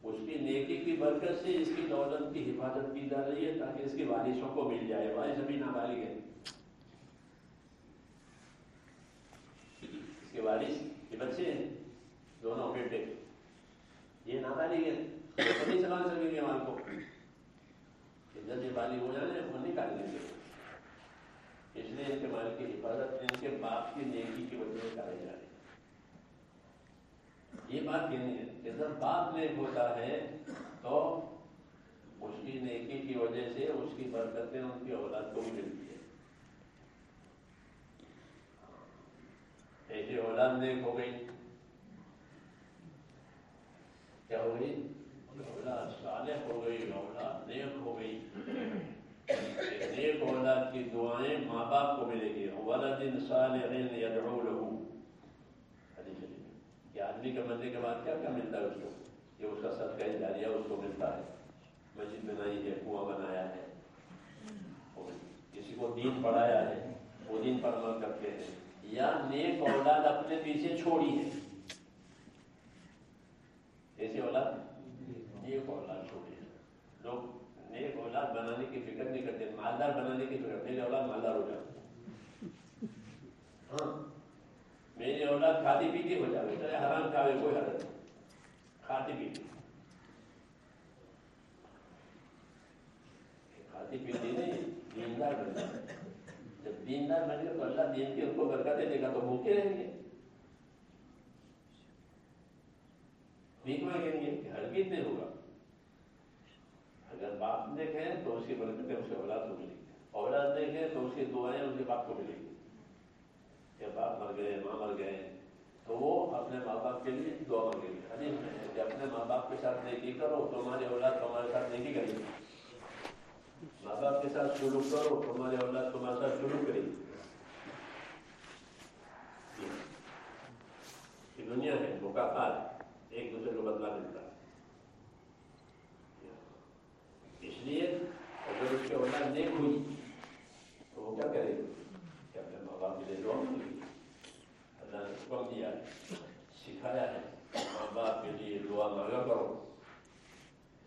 اس کی نیکی کی برکت سے اس کی دولت کی حفاظت کی جا رہی ہے تاکہ اس کی وارثوں کو مل جائے وارث ابھی نابالغ ہے اس کے وارث یہ بچے ہیں دونوں بیٹے یہ نابالغ ہے تو نہیں سنبھال سکیں گے مال کو جب یہ بالغ ہو جائے وہ نکال لیں گے اس لیے ان کے مال کی حفاظت ان کے باپ کی نیکی کی وجہ سے کرے جا رہے یہ بات کہنی ہے کہ جب باپ نیک ہوتا ہے تو اس کی نیکی کی وجہ سے اس کی برکتیں ان کی اولاد کو بھی ملتی ہے ایسی اولاد نیک ہو گئی کیا ہو گئی اولاد صالح مطلب ہو گئی اولاد نیک ہو گئی نیک اولاد کی دعائیں ماں باپ کو ملے گی ولد صالح یدعو له حدیث شریف کہ آدمی کے مرنے کے بعد کیا کیا ملتا ہے؟ اس کو یہ اس کا صدقہ جاریہ اس کو ملتا ہے؟ مسجد بنائی ہے کنواں بنایا ہے کسی کو دین پڑھایا ہے وہ دین پر عمل کرتے ہیں یا نیک اولاد اپنے پیچھے چھوڑی ہے۔ ایسی اولاد؟ نیک اولاد چھوڑی لوگ نیک اولاد بنانے کی فکر نہیں کرتے، مالدار بنانے کی فکر۔ میری اولاد مالدار ہو جائے ہاں۔ میری اولاد کھاتی پیتی ہو جائے چاہے حرام کھاوے، کوئی حرت نہیں۔ کھاتی پیتی۔ کھاتی پیتی نہیں، دیندار بن جائے جب دیندار بن گئے تو اللہ دین کی ان کو برکتیں دے گا تو بھوکے رہیں گے؟ بھیک مانگیں گے کہ ہر نہیں ہوگا۔ اگر باپ دیکھیں تو اس کی برکتیں اس کے اولاد کو ملیں گی اولاد دیکھیں تو اس کی دعائیں، اس کے باپ کو ملیں گی۔ کہ باپ مر گئے، ماں مر گئے، تو وہ اپنے ماں باپ کے لیے دعا مانگے گی۔ حدیث میں ہے کہ اپنے ماں باپ کے ساتھ نیکی کرو تمہاری اولاد تمہارے ساتھ نیکی کرے گی۔ ماں باپ کے ساتھ شروع کرو تمہاری اولاد تمہارے ساتھ شروع کرے گی۔ دنیا ہے مقافات ایک دوسرے کو بدلا ملتا ہے اس لیے اگر اس کی اولاد نیک ہوئی تو وہ کیا کرے کہ اپنے ماں باپ کے لیے دعا مانگے اللہ نے حکم دیا ہے سکھایا ہے ماں باپ کے لیے دعا مانگا کرو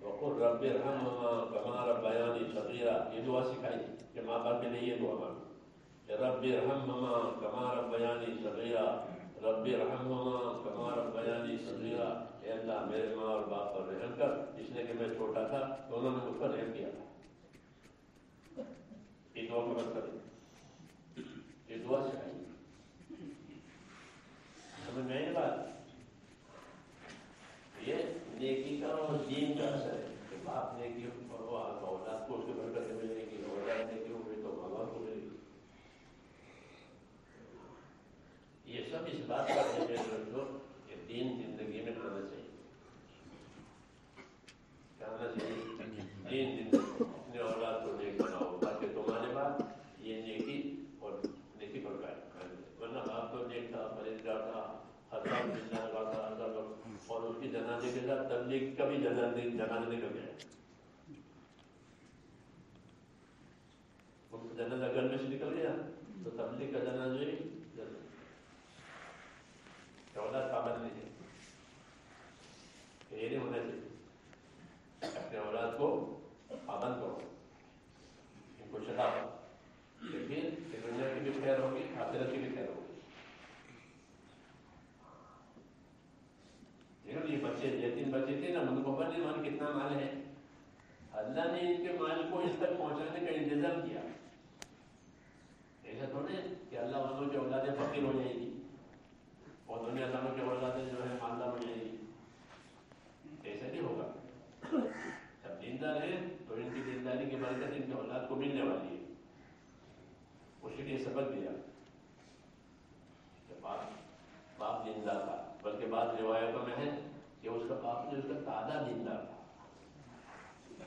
وقل رب ارحمهما كما ربياني صغيرا یہ دعا سکھائی کہ ماں باپ کے لیے یہ دعا مانگو کہ رب ارحمهما كما ربياني صغيرا رب ارحمهما كما ربياني صغيرا اے اللہ میرے ماں اور باپ پر رحم کر۔ اس لیے کہ میں چھوٹا تھا، تو انہوں نے مجھ پر رحم کیا۔ تھا یہ دعا کا مطلب ہے یہ دعا سکھائی سمجھ میں بات؟ یہ نیکی کا اور دین کا اثر ہے کہ باپ نیکی اور وہ آپ اولاد کو اس کے برکت ملے گی اولاد نیکی ہوگی تو ماں باپ کو ملے گی یہ سب اس بات کا ہے میرے کہ دین زندگی میں آنا چاہیے کیا آنا چاہیے دین زندگی اپنے اولاد کو نیک بناؤ تاکہ تمہارے بعد یہ نیکی اور نیکی پر قائم ورنہ باپ تو نیک تھا پرہیزگار تھا ہر سال ملنا لگا تھا ہر سال اور اس کی جنازے کے ساتھ تبلیغ کا بھی جنازے جنازے نکل گیا جنازہ گھر میں سے نکل گیا تو تبلیغ کا جنازہ بھی اولاد پابند نہیں ہے کہ یہ نہیں ہونا چاہیے اپنے اولاد کو پابند کرو ان کو چلاؤ لیکن دنیا کی بھی خیر ہوگی آخرت کی بھی خیر ہوگی دیکھو یہ بچے یتیم بچے تھے نا ان کو پتہ نہیں مان کتنا مال ہے اللہ نے ان کے مال کو اس تک پہنچانے کا انتظام کیا ایسا تھوڑے کہ اللہ والوں کی اولادیں فقیر ہو جائے گی اور دنیا والوں کی اولادیں جو ہے مالدار ہو جائے گی ایسا نہیں ہوگا جب دیندار ہے تو ان کی دینداری کی برکت ان کی اولاد کو ملنے والی ہے اس کے لیے سبق دیا کہ باپ باپ دیندار تھا بلکہ بعض روایتوں میں ہے کہ اس کا باپ جو اس کا دادا دیندار تھا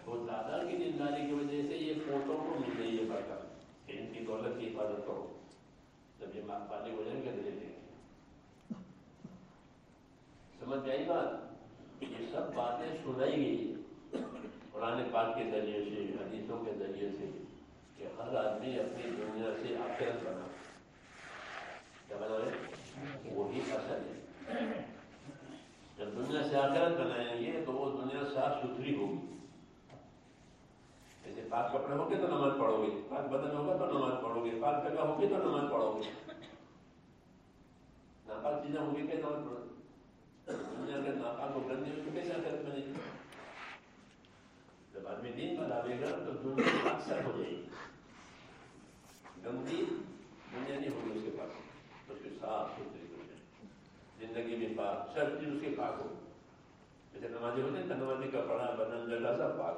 تو دادا کی دینداری کی وجہ سے یہ فوٹو کو مل رہی ہے برکت کہ ان کی دولت کی حفاظت کرو جب یہ ماں پالی ہو جائیں گے تو لے سمجھ میں آئی بات یہ سب باتیں سنائی گئی قرآن پاک کے ذریعے سے حدیثوں کے ذریعے سے کہ ہر آدمی اپنی دنیا سے آخرت بنا کیا بنا ہے وہی اصل ہے جب دنیا سے آخرت بنائیں گے تو وہ دنیا صاف ستھری ہوگی جیسے پاک کپڑے ہوں گے تو نماز پڑھو گے پاک بدن ہوگا تو نماز پڑھو گے پاک جگہ ہوگی تو نماز پڑھو گے ناپاک چیزیں ہوں گی کہ نماز پڑھو گے دنیا کے ناپاک کو گندی اس کو کیسے آخرت بنے گی جب آدمی دین پر آئے گا تو دنیا اکثر ہو جائے گی گندی دنیا نہیں ہوگی اس کے پاس اس کی صاف ستھری دنیا زندگی بھی پاک سب چیز اس کے پاک ہو۔ جیسے نمازی ہوتے ہیں نمازی کا پڑھا بدن جگہ سب پاک۔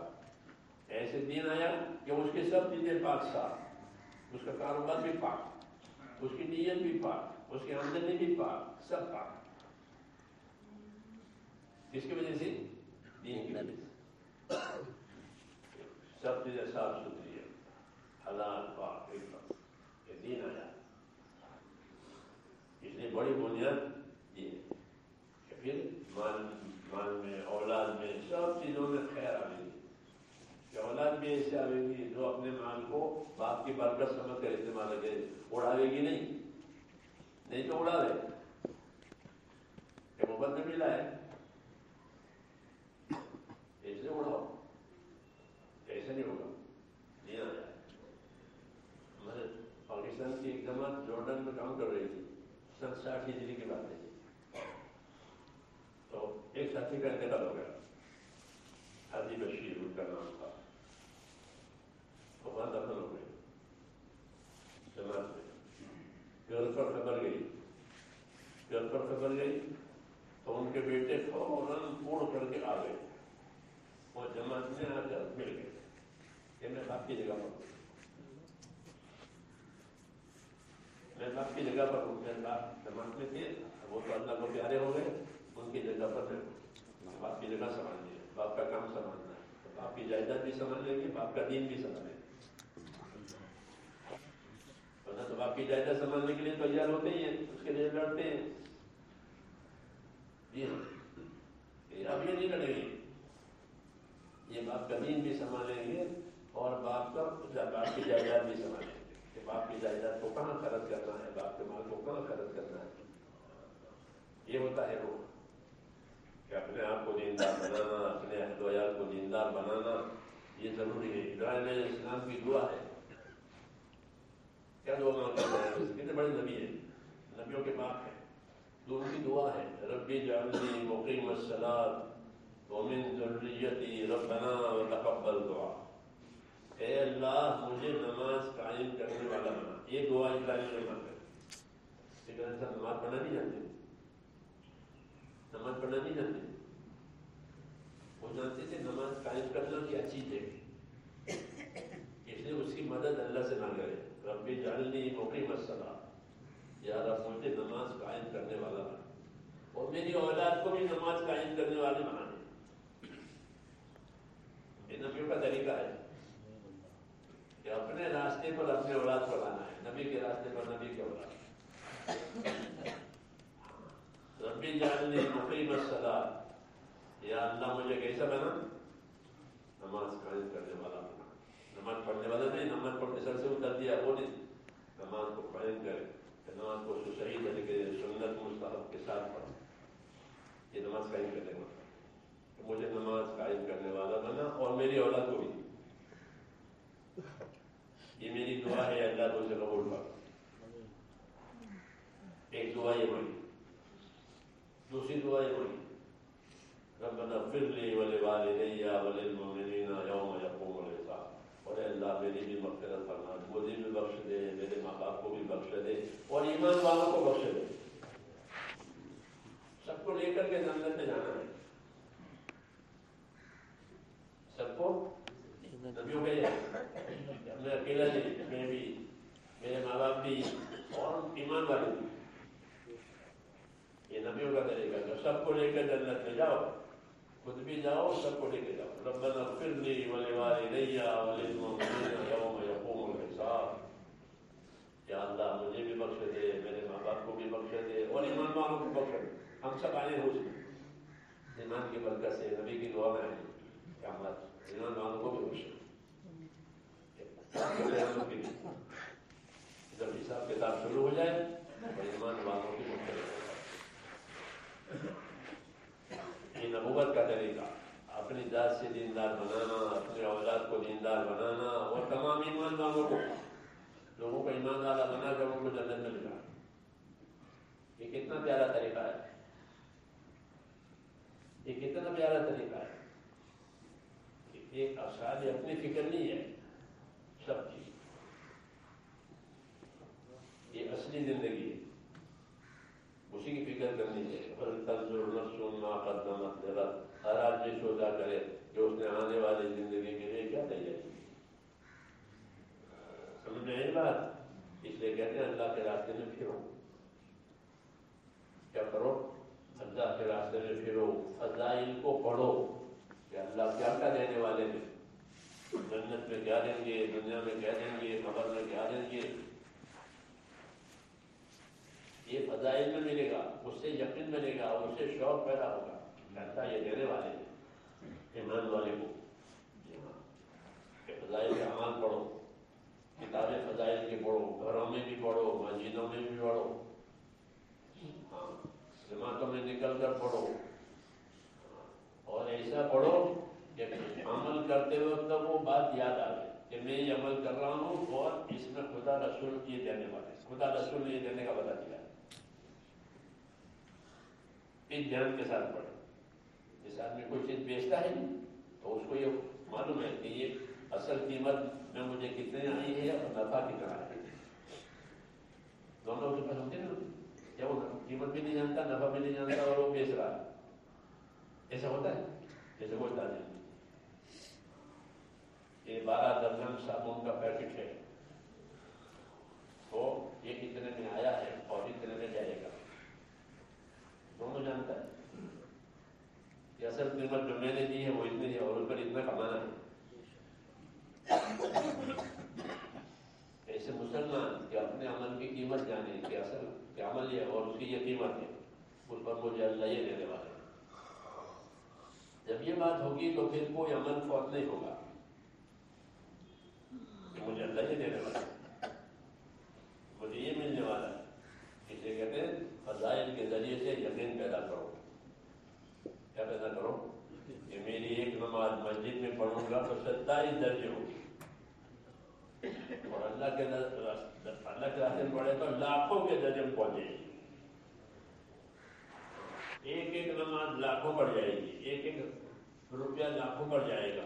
ایسے دین آیا کہ اس کی سب چیزیں پاک صاف اس کا کاروبار بھی پاک، اس کی نیت بھی پاک، اس کی آمدنی بھی پاک، سب پاک۔ کس کی وجہ سے؟ دین کی وجہ سے۔ سب چیزیں صاف ستھری ہے حلال پاک، ایک دم یہ دین آیا۔ اس لیے بڑی بنیاد پھر مال مال میں اولاد میں سب چیزوں میں خیر آ گئی کہ اولاد بھی ایسے آئے گی جو اپنے مال کو باپ کی برکت سمجھ کر استعمال کرے اڑاوے گی نہیں نہیں تو اڑا دے کہ محبت میں ملا ہے ایسے اڑاؤ ایسے نہیں ہوگا نہیں آ جائے ہمارے پاکستان کی ایک جماعت جارڈن میں کام کر رہی تھی سن ساٹھ ہجری کی بات ہے تو ایک ساتھی کا انتقال ہو گیا حاجی بشیر ان کا نام تھا۔ تو وہاں دفن ہو گئے، جماعت میں۔ گھر پر خبر گئی۔ گھر پر خبر گئی تو ان کے بیٹے فوراً پوڑ کر کے آ گئے۔ وہ جماعت میں آ کر مل گئے۔ کہ میں باپ کی جگہ پر میں باپ کی جگہ پر ہوں۔ میرے باپ جماعت میں تھے، وہ تو اللہ کو پیارے ہو گئے۔ ان کی جگہ پر میں باپ کی جگہ سنبھالنی ہے باپ کا کام سنبھالنا ہے۔ باپ کی جائیداد بھی سنبھال لیں گے، باپ کا دین بھی سنبھالیں گے۔ تو باپ کی جائیداد سنبھالنے کے لیے تیار ہوتے ہی ہیں، اس کے لیے لڑتے ہیں۔ جی ہاں۔ اب یہ نہیں لڑیں گے۔ یہ باپ کا دین بھی سنبھالیں گے اور باپ کا باپ کی جائیداد بھی سنبھالیں گے کہ باپ کی جائیداد کو کہاں خرچ کرنا ہے، باپ کے مال کو کہاں خرچ کرنا ہے۔ یہ ہوتا ہے وہ۔ کہ اپنے آپ کو دیندار بنانا اپنے اہل ویال کو دیندار بنانا یہ ضروری ہے ابراہیم علیہ السلام کی دعا ہے کیا دعا مانگتا ہے کتنے بڑے نبی ہیں نبیوں کے باپ ہیں تو ان کی دعا ہے ربی جعلنی مقیم الصلاۃ ومن ذریتی ربنا وتقبل دعا اے اللہ مجھے نماز قائم کرنے والا بنا یہ دعا ابراہیم نے مانگا لیکن ایسا نماز پڑھنا نہیں جانتے نماز پڑھنا نہیں جانتے وہ جانتے تھے نماز قائم کرنا کیا چیز ہے۔ اس لیے اس کی مدد اللہ سے مانگ رہے ربی جعلنی مقیم الصلاۃ یا رب، مجھے نماز قائم کرنے والا بنا۔ اور میری اولاد کو بھی نماز قائم کرنے والے بنانے یہ نبیوں کا طریقہ ہے کہ اپنے راستے پر اپنے اولاد کو لانا ہے۔ نبی کے راستے پر نبی کے اولاد۔ ربی جاننے مقیم الصلاۃ یا اللہ مجھے کیسا بنا؟ نماز قائم کرنے والا بنا۔ نماز پڑھنے والا نہیں، نماز پڑھنے سر سے اتر دیا، وہ نہیں۔ نماز کو قائم کرے نماز کو صحیح طریقے سے، سنت مستحب کے ساتھ پڑھے۔ یہ نماز قائم کرنے والا۔ مجھے نماز قائم کرنے والا بنا، اور میری اولاد کو بھی۔ یہ میری دعا ہے، اللہ تو اسے قبول کر۔ ایک دعا یہ بڑی دوسری دعا یہ بڑی ربنا فر لی اغفر لي ولوالدي وللمؤمنين يوم يقوم الحساب۔ اور اے اللہ، میری بھی مغفرت فرما۔ مجھے بھی بخش دے، میرے ماں باپ کو بھی بخش دے۔ اور ایمان والوں کو بخش دے۔ سب کو لے کر کے جنت میں جانا ہے۔ سب کو؟ نبیوں کے میں اکیلا نہیں، میں بھی، میرے ماں باپ بھی اور ایمان والے بھی۔ یہ نبیوں کا طریقہ ہے سب کو لے کر جنت میں جاؤ۔ خود بھی جاؤ، سب کو لے کے جاؤ۔ ربنا اغفر لي ولوالدي وللمؤمنين يوم يقوم الحساب۔ یا اللہ، مجھے بھی بخش دے، میرے ماں باپ کو بھی بخش دے، اور ایمان والوں کو بخش دے۔ ہم سب آئے ہو ایمان کی برکت سے نبی کی دعا میں آئے کیا مت ایمان والوں کو بھی بخش دے جب حساب کتاب شروع ہو جائے تو ایمان والوں کی بخش یہ نبوت کا طریقہ اپنی ذات سے دیندار بنانا اپنے اولاد کو دیندار بنانا اور تمام ایمان والوں کو۔ لوگوں کو ایمان والا بنا کر ان کو جنت میں ملا یہ کتنا پیارا طریقہ ہے۔ یہ کتنا پیارا طریقہ ہے۔ ایک افساد اپنی فکر نہیں ہے۔ سب چیز یہ اصلی زندگی ہے۔ اسی کی فکر کرنی ہے۔ ہر آدمی سوچا کرے کہ اس نے آنے والی زندگی کے لیے کیا تیاری سمجھ میں بات اس لیے کہتے ہیں اللہ کے راستے میں پھرو کیا کرو اللہ کے راستے میں پھرو فضائل کو پڑھو کہ اللہ کیا کیا دینے والے ہیں جنت میں کیا دیں گے دنیا میں کیا دیں گے خبر میں کیا دیں گے یہ فضائل میں ملے گا اس سے یقین ملے گا اس سے شوق پیدا ہوگا اللہ یہ دینے والے ہیں ایمان والے کو فضائل امان پڑھو کتابیں فضائل کی پڑھو، گھروں میں بھی پڑھو، مسجدوں میں بھی پڑھو۔ ہاں جماعتوں میں نکل کر پڑھو۔ ہاں، اور ایسا پڑھو کہ عمل کرتے وقت وہ بات یاد آ جائے کہ میں یہ عمل کر رہا ہوں اور اس میں خدا رسول یہ دینے والے، خدا رسول نے یہ دینے کا بتا دیا اس دھیان کے ساتھ پڑھے جس آدمی کوئی چیز بیچتا ہے تو اس کو یہ معلوم ہے کہ یہ اصل قیمت میں مجھے کتنے آئی ہے اور نفع کتنا ہے؟ دونوں کے پاس ہوتے نا کیا وہ قیمت بھی نہیں جانتا، نفع بھی نہیں جانتا اور وہ بیچ رہا ہے۔ ایسا ہوتا ہے؟ جیسے کوئی تعلیم یہ بارہ درجن صابن کا پیکٹ ہے۔ تو یہ کتنے میں آیا ہے اور اتنے میں جائے گا؟ دونوں جانتا ہے۔ اصل قیمت جو میں نے دی ہے وہ اتنی ہے اور اس پر اتنا کمانا ہے۔ ایسے مسلمان کہ اپنے عمل کی قیمت جانے، کہ اصل کہ عمل یہ اور اس کی یہ قیمت ہے، اس پر مجھے اللہ یہ دینے والا ہے جب یہ بات ہوگی تو پھر کوئی عمل فوت نہیں ہوگا۔ کہ مجھے اللہ یہ دینے والا ہے مجھے یہ ملنے والا ہے۔ اسے کہتے ہیں فضائل کے ذریعے سے یقین پیدا کرو۔ کیا پیدا کرو؟ کہ میری ایک نماز مسجد میں پڑھوں گا تو ستائیس درجے ہوگی۔ اور اللہ کے اللہ کے راستے میں پڑھے تو لاکھوں کے درجے میں پہنچے۔ گی ایک ایک نماز لاکھوں پڑ جائے گی۔ ایک ایک روپیہ لاکھوں پڑ جائے گا۔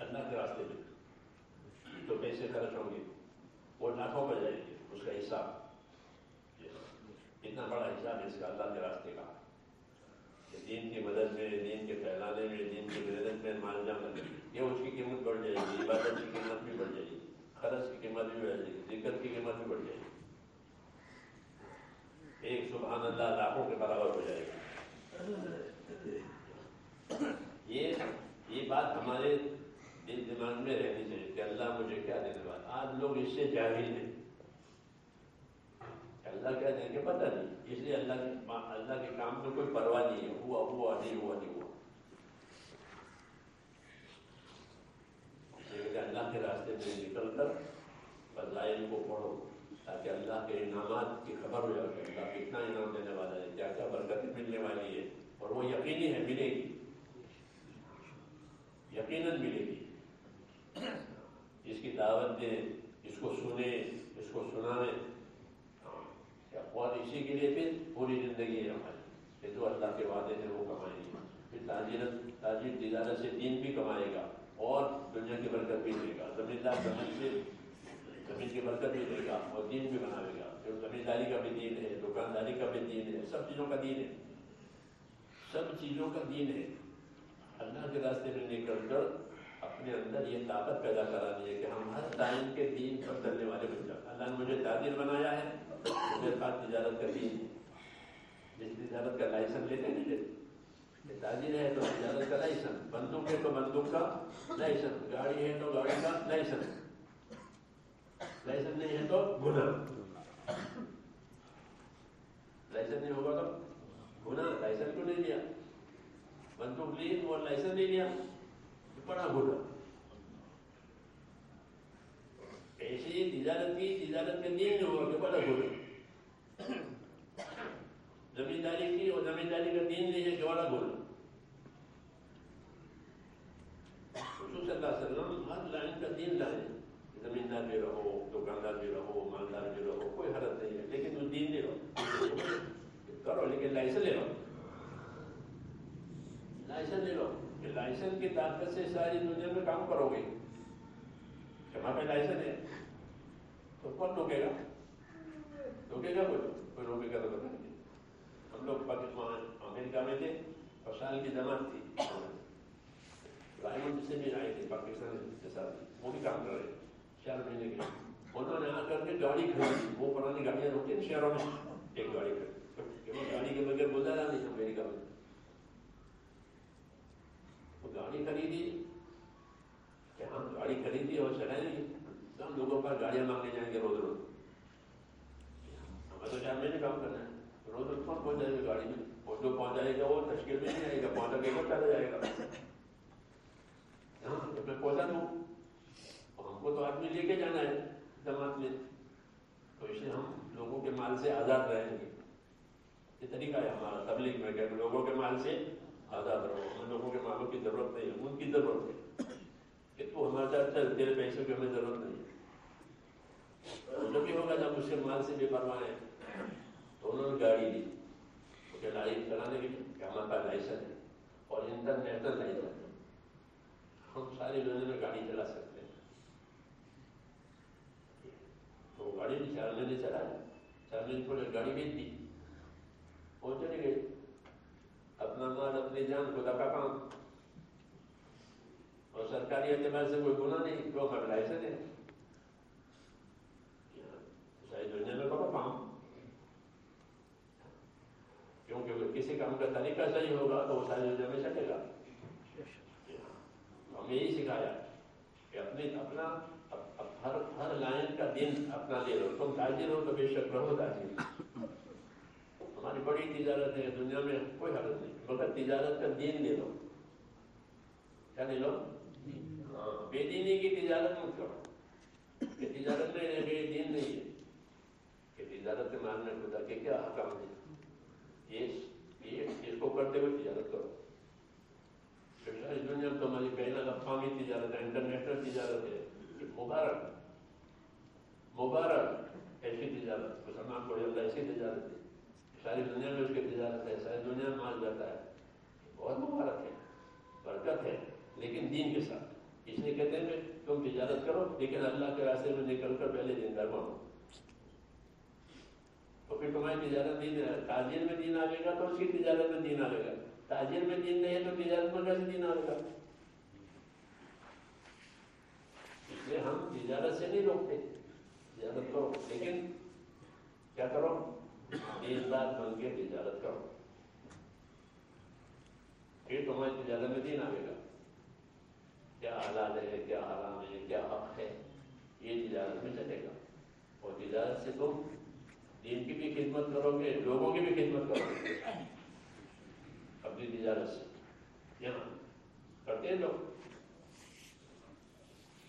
اللہ کے راستے میں۔ تو پیسے خرچ ہوں گے۔ وہ لاکھوں پڑ جائے گی۔ اس کا حساب۔ اتنا بڑا حساب ہے اس کا اللہ کے راستے کا۔ دین کی مدد میں، دین کے پھیلانے میں، دین کی محنت میں مال جام یہ اس کی قیمت بڑھ جائے گی، عبادت کی قیمت بھی بڑھ جائے گی، خرچ کی قیمت بھی بڑھ جائے گی ذکر کی قیمت بھی بڑھ جائے گی۔ ایک سبحان اللہ، لاکھوں کے برابر ہو جائے گا یہ یہ بات ہمارے دل دماغ میں رہنی چاہیے کہ اللہ مجھے کیا دینے والا۔ آج لوگ اس سے جاہل ہیں۔ اللہ کیا دیں گے؟ پتہ نہیں۔ اس لیے اللہ کے اللہ کے کام میں کوئی پرواہ نہیں ہے۔ ہوا ہوا، نہیں ہوا نہیں ہوا اللہ کے راستے میں نکل کر فضائل کو پڑھو تاکہ اللہ کے انعامات کی خبر ہو جائے کہ اللہ کتنا انعام دینے والا ہے، کیا کیا برکتیں ملنے والی ہے، اور وہ یقینی ہے ملے گی۔ یقیناً ملے گی۔ اس کی دعوت دیں، اس کو سنیں، اس کو سنائیں اور ہاں، اسی کے لیے پھر پوری زندگی ہے ہماری۔ کہ جو اللہ کے وعدے ہیں، وہ کمائیں گے پھر تاجرت، تاجر تجارت سے دین بھی کمائے گا۔ اور دنیا کی برکت بھی دے گا۔ زمیندار زمین سے زمین کی برکت بھی دے گا اور دین بھی بنائے گا۔ جو زمینداری کا بھی دین ہے دکانداری کا بھی دین ہے، سب چیزوں کا دین ہے۔ سب چیزوں کا دین ہے۔ اللہ کے راستے میں نکل کر اپنے اندر یہ طاقت پیدا کرانی ہے کہ ہم ہر ٹائم کے دین پر چلنے والے بن جائیں۔ اللہ نے مجھے تاجر بنایا ہے میرے پاس تجارت کا دین، جس تجارت کا لائسنس لیتے نہیں تاجر ہے تو تجارت کا لائسنس بندوق ہے تو بندوق کا لائسنس گاڑی ہے تو گاڑی کا لائسنس لائسنس نہیں ہے تو گنا لائسنس نہیں ہوگا تو گنا لائسنس کیوں نہیں لیا بندوق لی اور لائسنس نہیں لیا بڑا گنا ایسی تجارت کی تجارت میں دین نہیں ہوگا کہ بڑا گنا زمینداری کی اور زمینداری کا دین نہیں ہے کہ صلی اللہ علیہ وسلم ہر لائن کا دین لائن زمیندار بھی رہو، دکاندار بھی رہو، مالدار بھی رہو، کوئی حرت نہیں ہے، لیکن وہ دین نہیں رہو کرو، لیکن لائسنس لے لو لائسنس لے لو کہ لائسنس کی طاقت سے ساری دنیا میں کام کرو گے۔ وہاں پہ لائسنس ہے۔ تو کون روکے گا؟ روکے گا کوئی؟ کوئی روکے گا تو بتا ہم لوگ پاکستان امریکہ میں تھے اور سال کی جماعت تھی رائمنڈ سے بھی آئے تھے پاکستان کے ساتھ وہ بھی کام کر رہے چار مہینے کے انہوں نے آ کر کے گاڑی خریدی وہ پرانی گاڑیاں ہوتی ہیں شہروں میں ایک گاڑی خریدی گاڑی کے بغیر گزارا نہیں امریکہ میں وہ گاڑی خریدی کہ ہم گاڑی خریدی اور چلائیں گے تو ہم لوگوں پر گاڑیاں مانگنے جائیں گے روز روز ہمیں تو چار مہینے کام کرنا ہے روز روز کون پہنچ جائے گا گاڑی میں اور جو پہنچ جائے گا وہ تشکیل میں نہیں آئے گا پہنچا کے وہ چلا جائے گا۔ ہاں میں پہنچا دوں ہم کو تو آدمی لے کے جانا ہے جماعت میں۔ تو اس لیے ہم لوگوں کے مال سے آزاد رہیں گے۔ یہ طریقہ ہے ہمارا تبلیغ میں کہ لوگوں کے مال سے آزاد رہو۔ ہمیں لوگوں کے مالوں کی ضرورت نہیں ہے ان کی ضرورت ہے۔ کہ تو ہمارے ساتھ چل، تیرے پیسوں کی ہمیں ضرورت نہیں ہے۔ جو بھی ہوگا جب اس کے مال سے بے پرواہ ہے تو انہوں نے گاڑی دی اسے گاڑی چلانے کے لیے کہ ہمارے پاس لائسنس ہے اور انٹرنیشنل لائسنس ہے ہم ساری دنیا میں گاڑی چلا سکتے ہیں تو گاڑی بھی چار مہینے چلا چار مہینے پہلے گاڑی بیچ دی وہ چلے گئے اپنا مال اپنی جان خدا کا کام اور سرکاری اعتبار سے کوئی گناہ نہیں تو ہمیں لائسنس ہے ساری دنیا میں کرو کام کیونکہ کسی کام کا طریقہ صحیح ہوگا تو وہ ساری دنیا میں چلے گا ہمیں یہی سکھایا کہ اپنی اپنا ہر ہر لائن کا دن اپنا لے لو تم تاجر ہو تو بے شک رہو تاجر ہماری بڑی تجارت ہے دنیا میں کوئی حالت نہیں مگر تجارت کا دین لے لو کیا لے لو بے دینی کی تجارت مت کرو کہ تجارت میں بے دین نہیں ہے کہ تجارت سے ماننے خدا کے کیا حکم ہے یہ اس کو کرتے ہوئے تجارت کرو ساری دنیا تو ہماری بین الاقوامی تجارت ہے انٹرنیشنل تجارت ہے مبارک مبارک ایسی تجارت مسلمان کو اللہ ایسی تجارت ہے ساری دنیا میں اس کی تجارت ہے ساری دنیا میں مال جاتا ہے بہت مبارک ہے برکت ہے لیکن دین کے ساتھ اس لیے کہتے ہیں کہ تم تجارت کرو لیکن اللہ کے راستے میں نکل کر پہلے دن کر بنو تو پھر تمہاری تجارت دین تاجر میں دین آئے گا تو اس کی تجارت میں دین آئے گا۔ تاجر میں دین نہیں ہے تو تجارت میں کیسے دین آئے گا؟ اس لیے ہم تجارت سے نہیں روکتے۔ تجارت کرو۔ لیکن کیا کرو؟ دیندار بن کے تجارت کرو۔ پھر تمہاری تجارت میں دین آئے گا۔ کیا حالات ہے، کیا حرام ہے، کیا حق ہے، یہ تجارت میں چلے گا۔ اور تجارت سے تم دین کی بھی خدمت کرو گے، لوگوں کی بھی خدمت کرو گے۔ اپنی تجارت سے۔ یہاں کرتے ہیں لوگ۔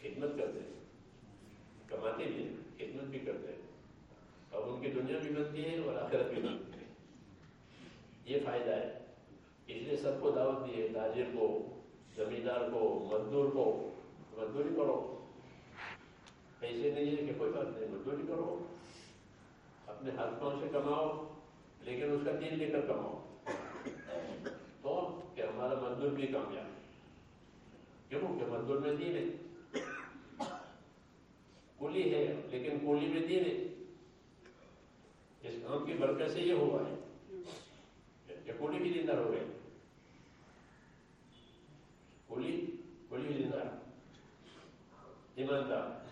خدمت کرتے ہیں۔ کماتے بھی ہیں۔ خدمت بھی کرتے ہیں۔ اور ان کی دنیا بھی بنتی ہے اور آخرت بھی بنتی ہے۔ یہ فائدہ ہے۔ اس لیے سب کو دعوت دی ہے، تاجر کو، زمیندار کو، مزدور کو۔ مزدوری کرو۔ ایسے نہیں ہے کہ کوئی بات نہیں، مزدوری کرو۔ اپنے ہاتھوں سے کماؤ، لیکن اس کا دین لے کر کماؤ۔ تو کہ ہمارا مزدور بھی کامیاب کیوں؟ کہ مزدور میں دین ہے۔ کولی ہے، لیکن کولی میں دین ہے۔ اس کام کی برکت سے یہ ہوا ہے کہ کولی بھی دیندار ہو گئے۔ کولی کولی بھی دیندار ایماندار۔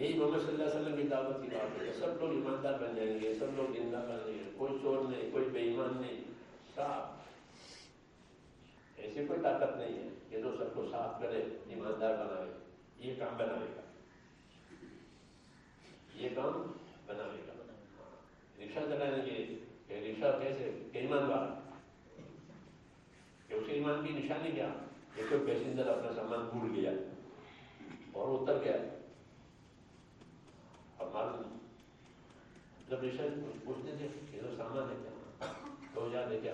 یہی محمد صلی اللہ علیہ وسلم کی دعوت کی بات ہے سب لوگ ایماندار بن جائیں گے، سب لوگ دیندار بن جائیں گے، کوئی چور نہیں، کوئی بے ایمان نہیں صاف ایسی کوئی طاقت نہیں ہے کہ جو سب کو صاف کرے، ایماندار بنائے، یہ کام بنائے گا۔ یہ کام بنائے گا۔ رکشا چلائیں گے کہ رکشا کیسے؟ کہ ایماندار کہ اس ایمان کی نشانی کیا؟ کہ کوئی پیسنجر اپنا سامان بھول گیا اور اتر گیا۔ اور جب رکشا پوچھتے تھے کہ جو سامان ہے کیا تو یاد ہے کیا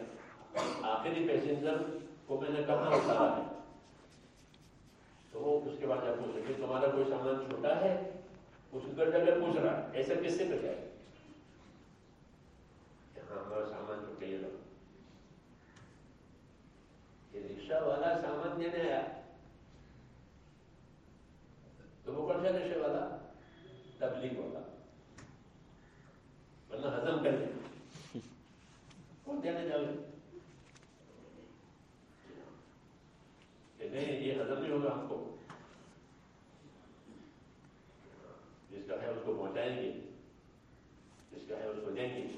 آخری پیسنجر کو میں نے کہاں اتارا ہے تو وہ اس کے بعد جب پوچھے کہ تمہارا کوئی سامان چھوٹا ہے اس کو جگہ پوچھ رہا ہے ایسا کس سے کر جائے ہاں ہمارا سامان چھوٹے یہ لوگ رکشا والا سامان دینے آیا تو وہ کون سا رکشے والا تبلیغ والا ورنہ ہزم کر لیں کون دینے جاؤ کہ نہیں، یہ ہزم نہیں ہوگا ہم کو۔ جس کا ہے اس کو پہنچائیں گے۔ جس کا ہے اس کو دیں گے۔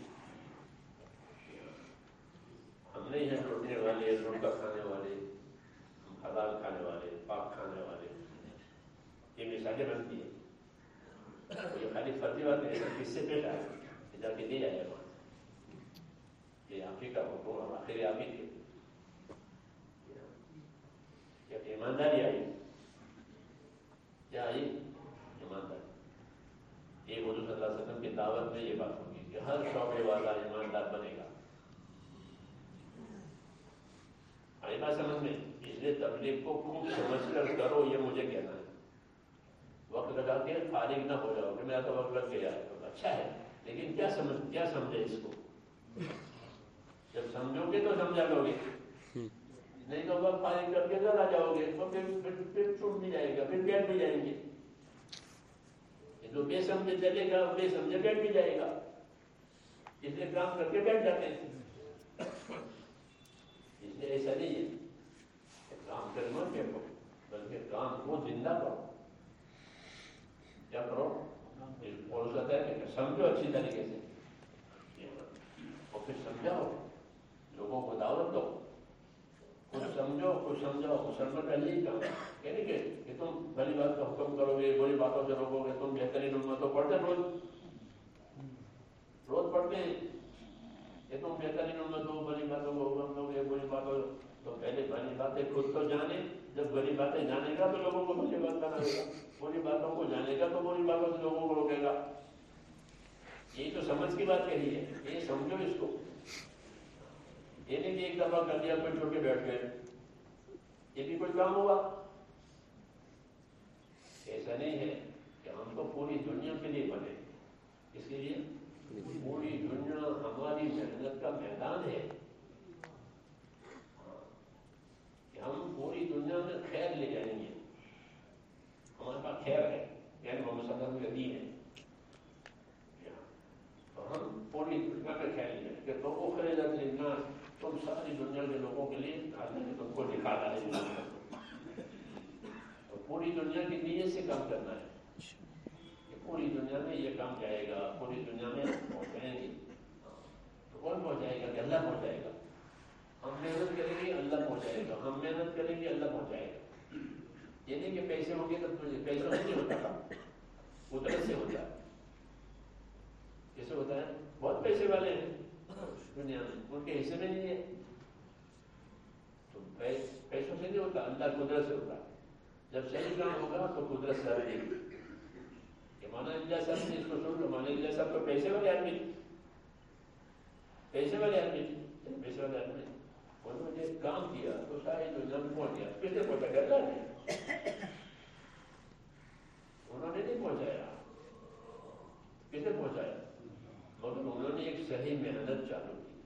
ہم نہیں ہیں لوٹنے والے لوٹا کھانے والے، ہم حلال کھانے والے، پاک کھانے والے۔ یہ مثالیں بنتی ہیں۔ یہ خالی فرضی بات ہے کس سے پیش آئے کہ جا کے دے جائے وہاں یہ آپ کا حکم ہم آخر آپ ہی تھے ایمانداری آئی کیا آئی ایمانداری یہ حضور صلی اللہ علیہ وسلم کی دعوت میں یہ بات ہوگی کہ ہر شعبے والا ایماندار بنے گا آئی بات سمجھ میں اس لیے تبلیغ کو خوب سمجھ کر کرو یہ مجھے کہنا فارغ نہ ہو جاؤ کہ میرا تو وقت لگ گیا اچھا ہے، لیکن کیا سمجھ، کیا سمجھے اس کو؟ جب سمجھو گے تو سمجھا لو گے۔ نہیں تو وقت فارغ کر کے ذرا جاؤ گے تو پھر پھر پھر چھوٹ بھی جائے گا، پھر بیٹھ بھی جائیں گے۔ جو بے سمجھے چلے گا، بے سمجھے بیٹھ بھی جائے گا۔ اس لیے کام کر کے بیٹھ جاتے ہیں۔ اس لیے ایسا نہیں ہے کام کرنا کیا کرو بلکہ کام کو زندہ کرو۔ کیا کرو ضرورت ہے کہ سمجھو اچھی طریقے سے اور پھر سمجھاؤ لوگوں کو دعوت دو کچھ سمجھو کچھ سمجھاؤ مسلمان کا یہی کام کہ کہ تم بھلی بات کا حکم کرو گے بری باتوں سے روکو گے تم بہترین امتوں پڑھتے روز روز پڑھتے ہیں کہ تم بہترین امتوں بری باتوں کو حکم دو گے بری باتوں تو پہلے بھلی باتیں خود تو جانے جب بڑی باتیں جانے گا تو لوگوں کو بڑی بات بنائے گا بری باتوں کو جانے گا تو بری باتوں سے لوگوں کو روکے گا یہ تو سمجھ کی بات کہی ہے، یہ سمجھو اس کو۔ یہ نہیں کہ ایک دفعہ کر دیا، کوئی چھوٹے بیٹھ گئے۔ یہ بھی کوئی کام ہوا۔ ایسا نہیں ہے کہ ہم تو پوری دنیا کے لیے بنے۔ اس کے لیے پوری دنیا ہماری جنت کا میدان ہے۔ ہم پوری دنیا میں خیر لے جائیں گے۔ ہمارے پاس خیر ہے یعنی محمد صلی اللہ علیہ وسلم دین ہے تو ہم پوری دنیا میں خیر لے جائیں گے۔ تو اوکھرے جب لکھنا تم ساری دنیا کے لوگوں کے لیے نے تم کو دکھا رہا ہے۔ تو پوری دنیا کی نیت سے کام کرنا ہے۔ پوری دنیا میں یہ کام جائے گا، پوری دنیا میں پہنچائیں گے۔ تو کون پہنچائے گا؟ کہ اللہ پہنچائے گا۔ ہم نے کے ہم محنت کریں گے، اللہ پہنچائے گا۔ یہ نہیں کہ پیسے ہوں گے تو پیسوں سے نہیں ہوتا قدرت سے ہوتا ہے۔ جیسے ہوتا ہے؟ بہت پیسے والے ہیں۔ دنیا میں ان کے حصے میں نہیں ہے۔ تو پیسوں سے نہیں ہوتا، اللہ قدرت سے ہوتا جب صحیح کام ہوگا تو قدرت سے آئے گی مانا اللہ صاحب نے اس کو سن لو۔ مانا اللہ صاحب تو پیسے والے آدمی پیسے والے آدمی پیسے والے آدمی انہوں نے کام کیا تو پہنچ گیا پہنچا انہوں نے نہیں پہنچایا پہنچایا مگر انہوں نے ایک صحیح محنت چالو کی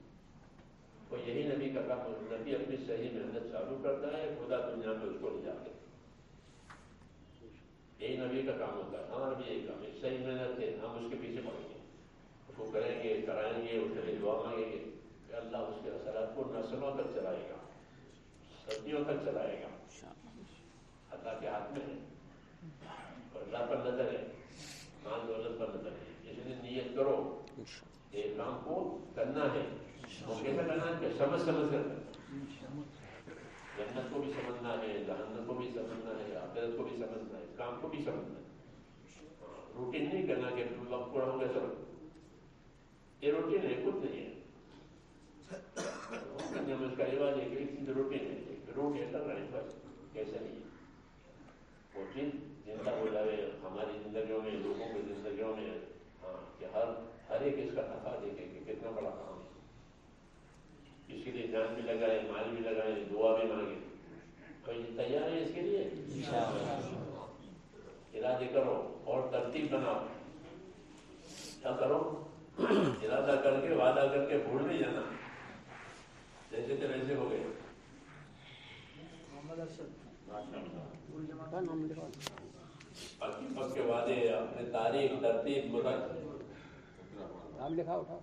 وہ یہی نبی کا کام نبی اپنی صحیح محنت چالو کرتا ہے خدا دنیا میں اس کو لے یہی نبی کا کام ہوتا ہے ہمارا بھی یہی کام ہے صحیح محنت ہے ہم اس کے پیچھے پڑیں گے اس کو کریں گے کرائیں گے اس کے لیے دعا مانگیں گے کہ اللہ اس کے اثرات کو نسلوں تک چلائے گا، صدیوں تک چلائے گا۔ اللہ کے ہاتھ میں ہے۔ اور اللہ پر نظر ہے مان دولت پر نظر ہے۔ اس لیے نیت کرو یہ کام کو کرنا ہے۔ موقع کیسے کرنا ہے سمجھ سمجھ کر جنت کو بھی سمجھنا ہے جہنت کو بھی سمجھنا ہے، آخرت کو بھی سمجھنا ہے، کام کو بھی سمجھنا ہے۔ روٹین نہیں کرنا کہ وقت پورا ہو گیا سر یہ روٹین ہے، کچھ نہیں ہے۔ نماز کیسے نہیں زندہ ہو جائے ہماری زندگیوں میں لوگوں کی زندگیوں میں ہاں کہ ہر ہر ایک اس کا نفع دیکھے کہ کتنا بڑا کام ہے۔ لیے جان بھی لگائے مال بھی لگائے دعا بھی مانگے۔ تیار ہے اس کے لیے؟ جی ہاں۔ ارادے کرو، اور ترتیب بناؤ۔ کیا کرو ارادہ کر کے وعدہ کر کے بھول نہیں جانا۔ جیسے تھے ویسے ہو گئے۔ وعدے اپنے تاریخ ترتیب مدت۔ نام لکھا اٹھا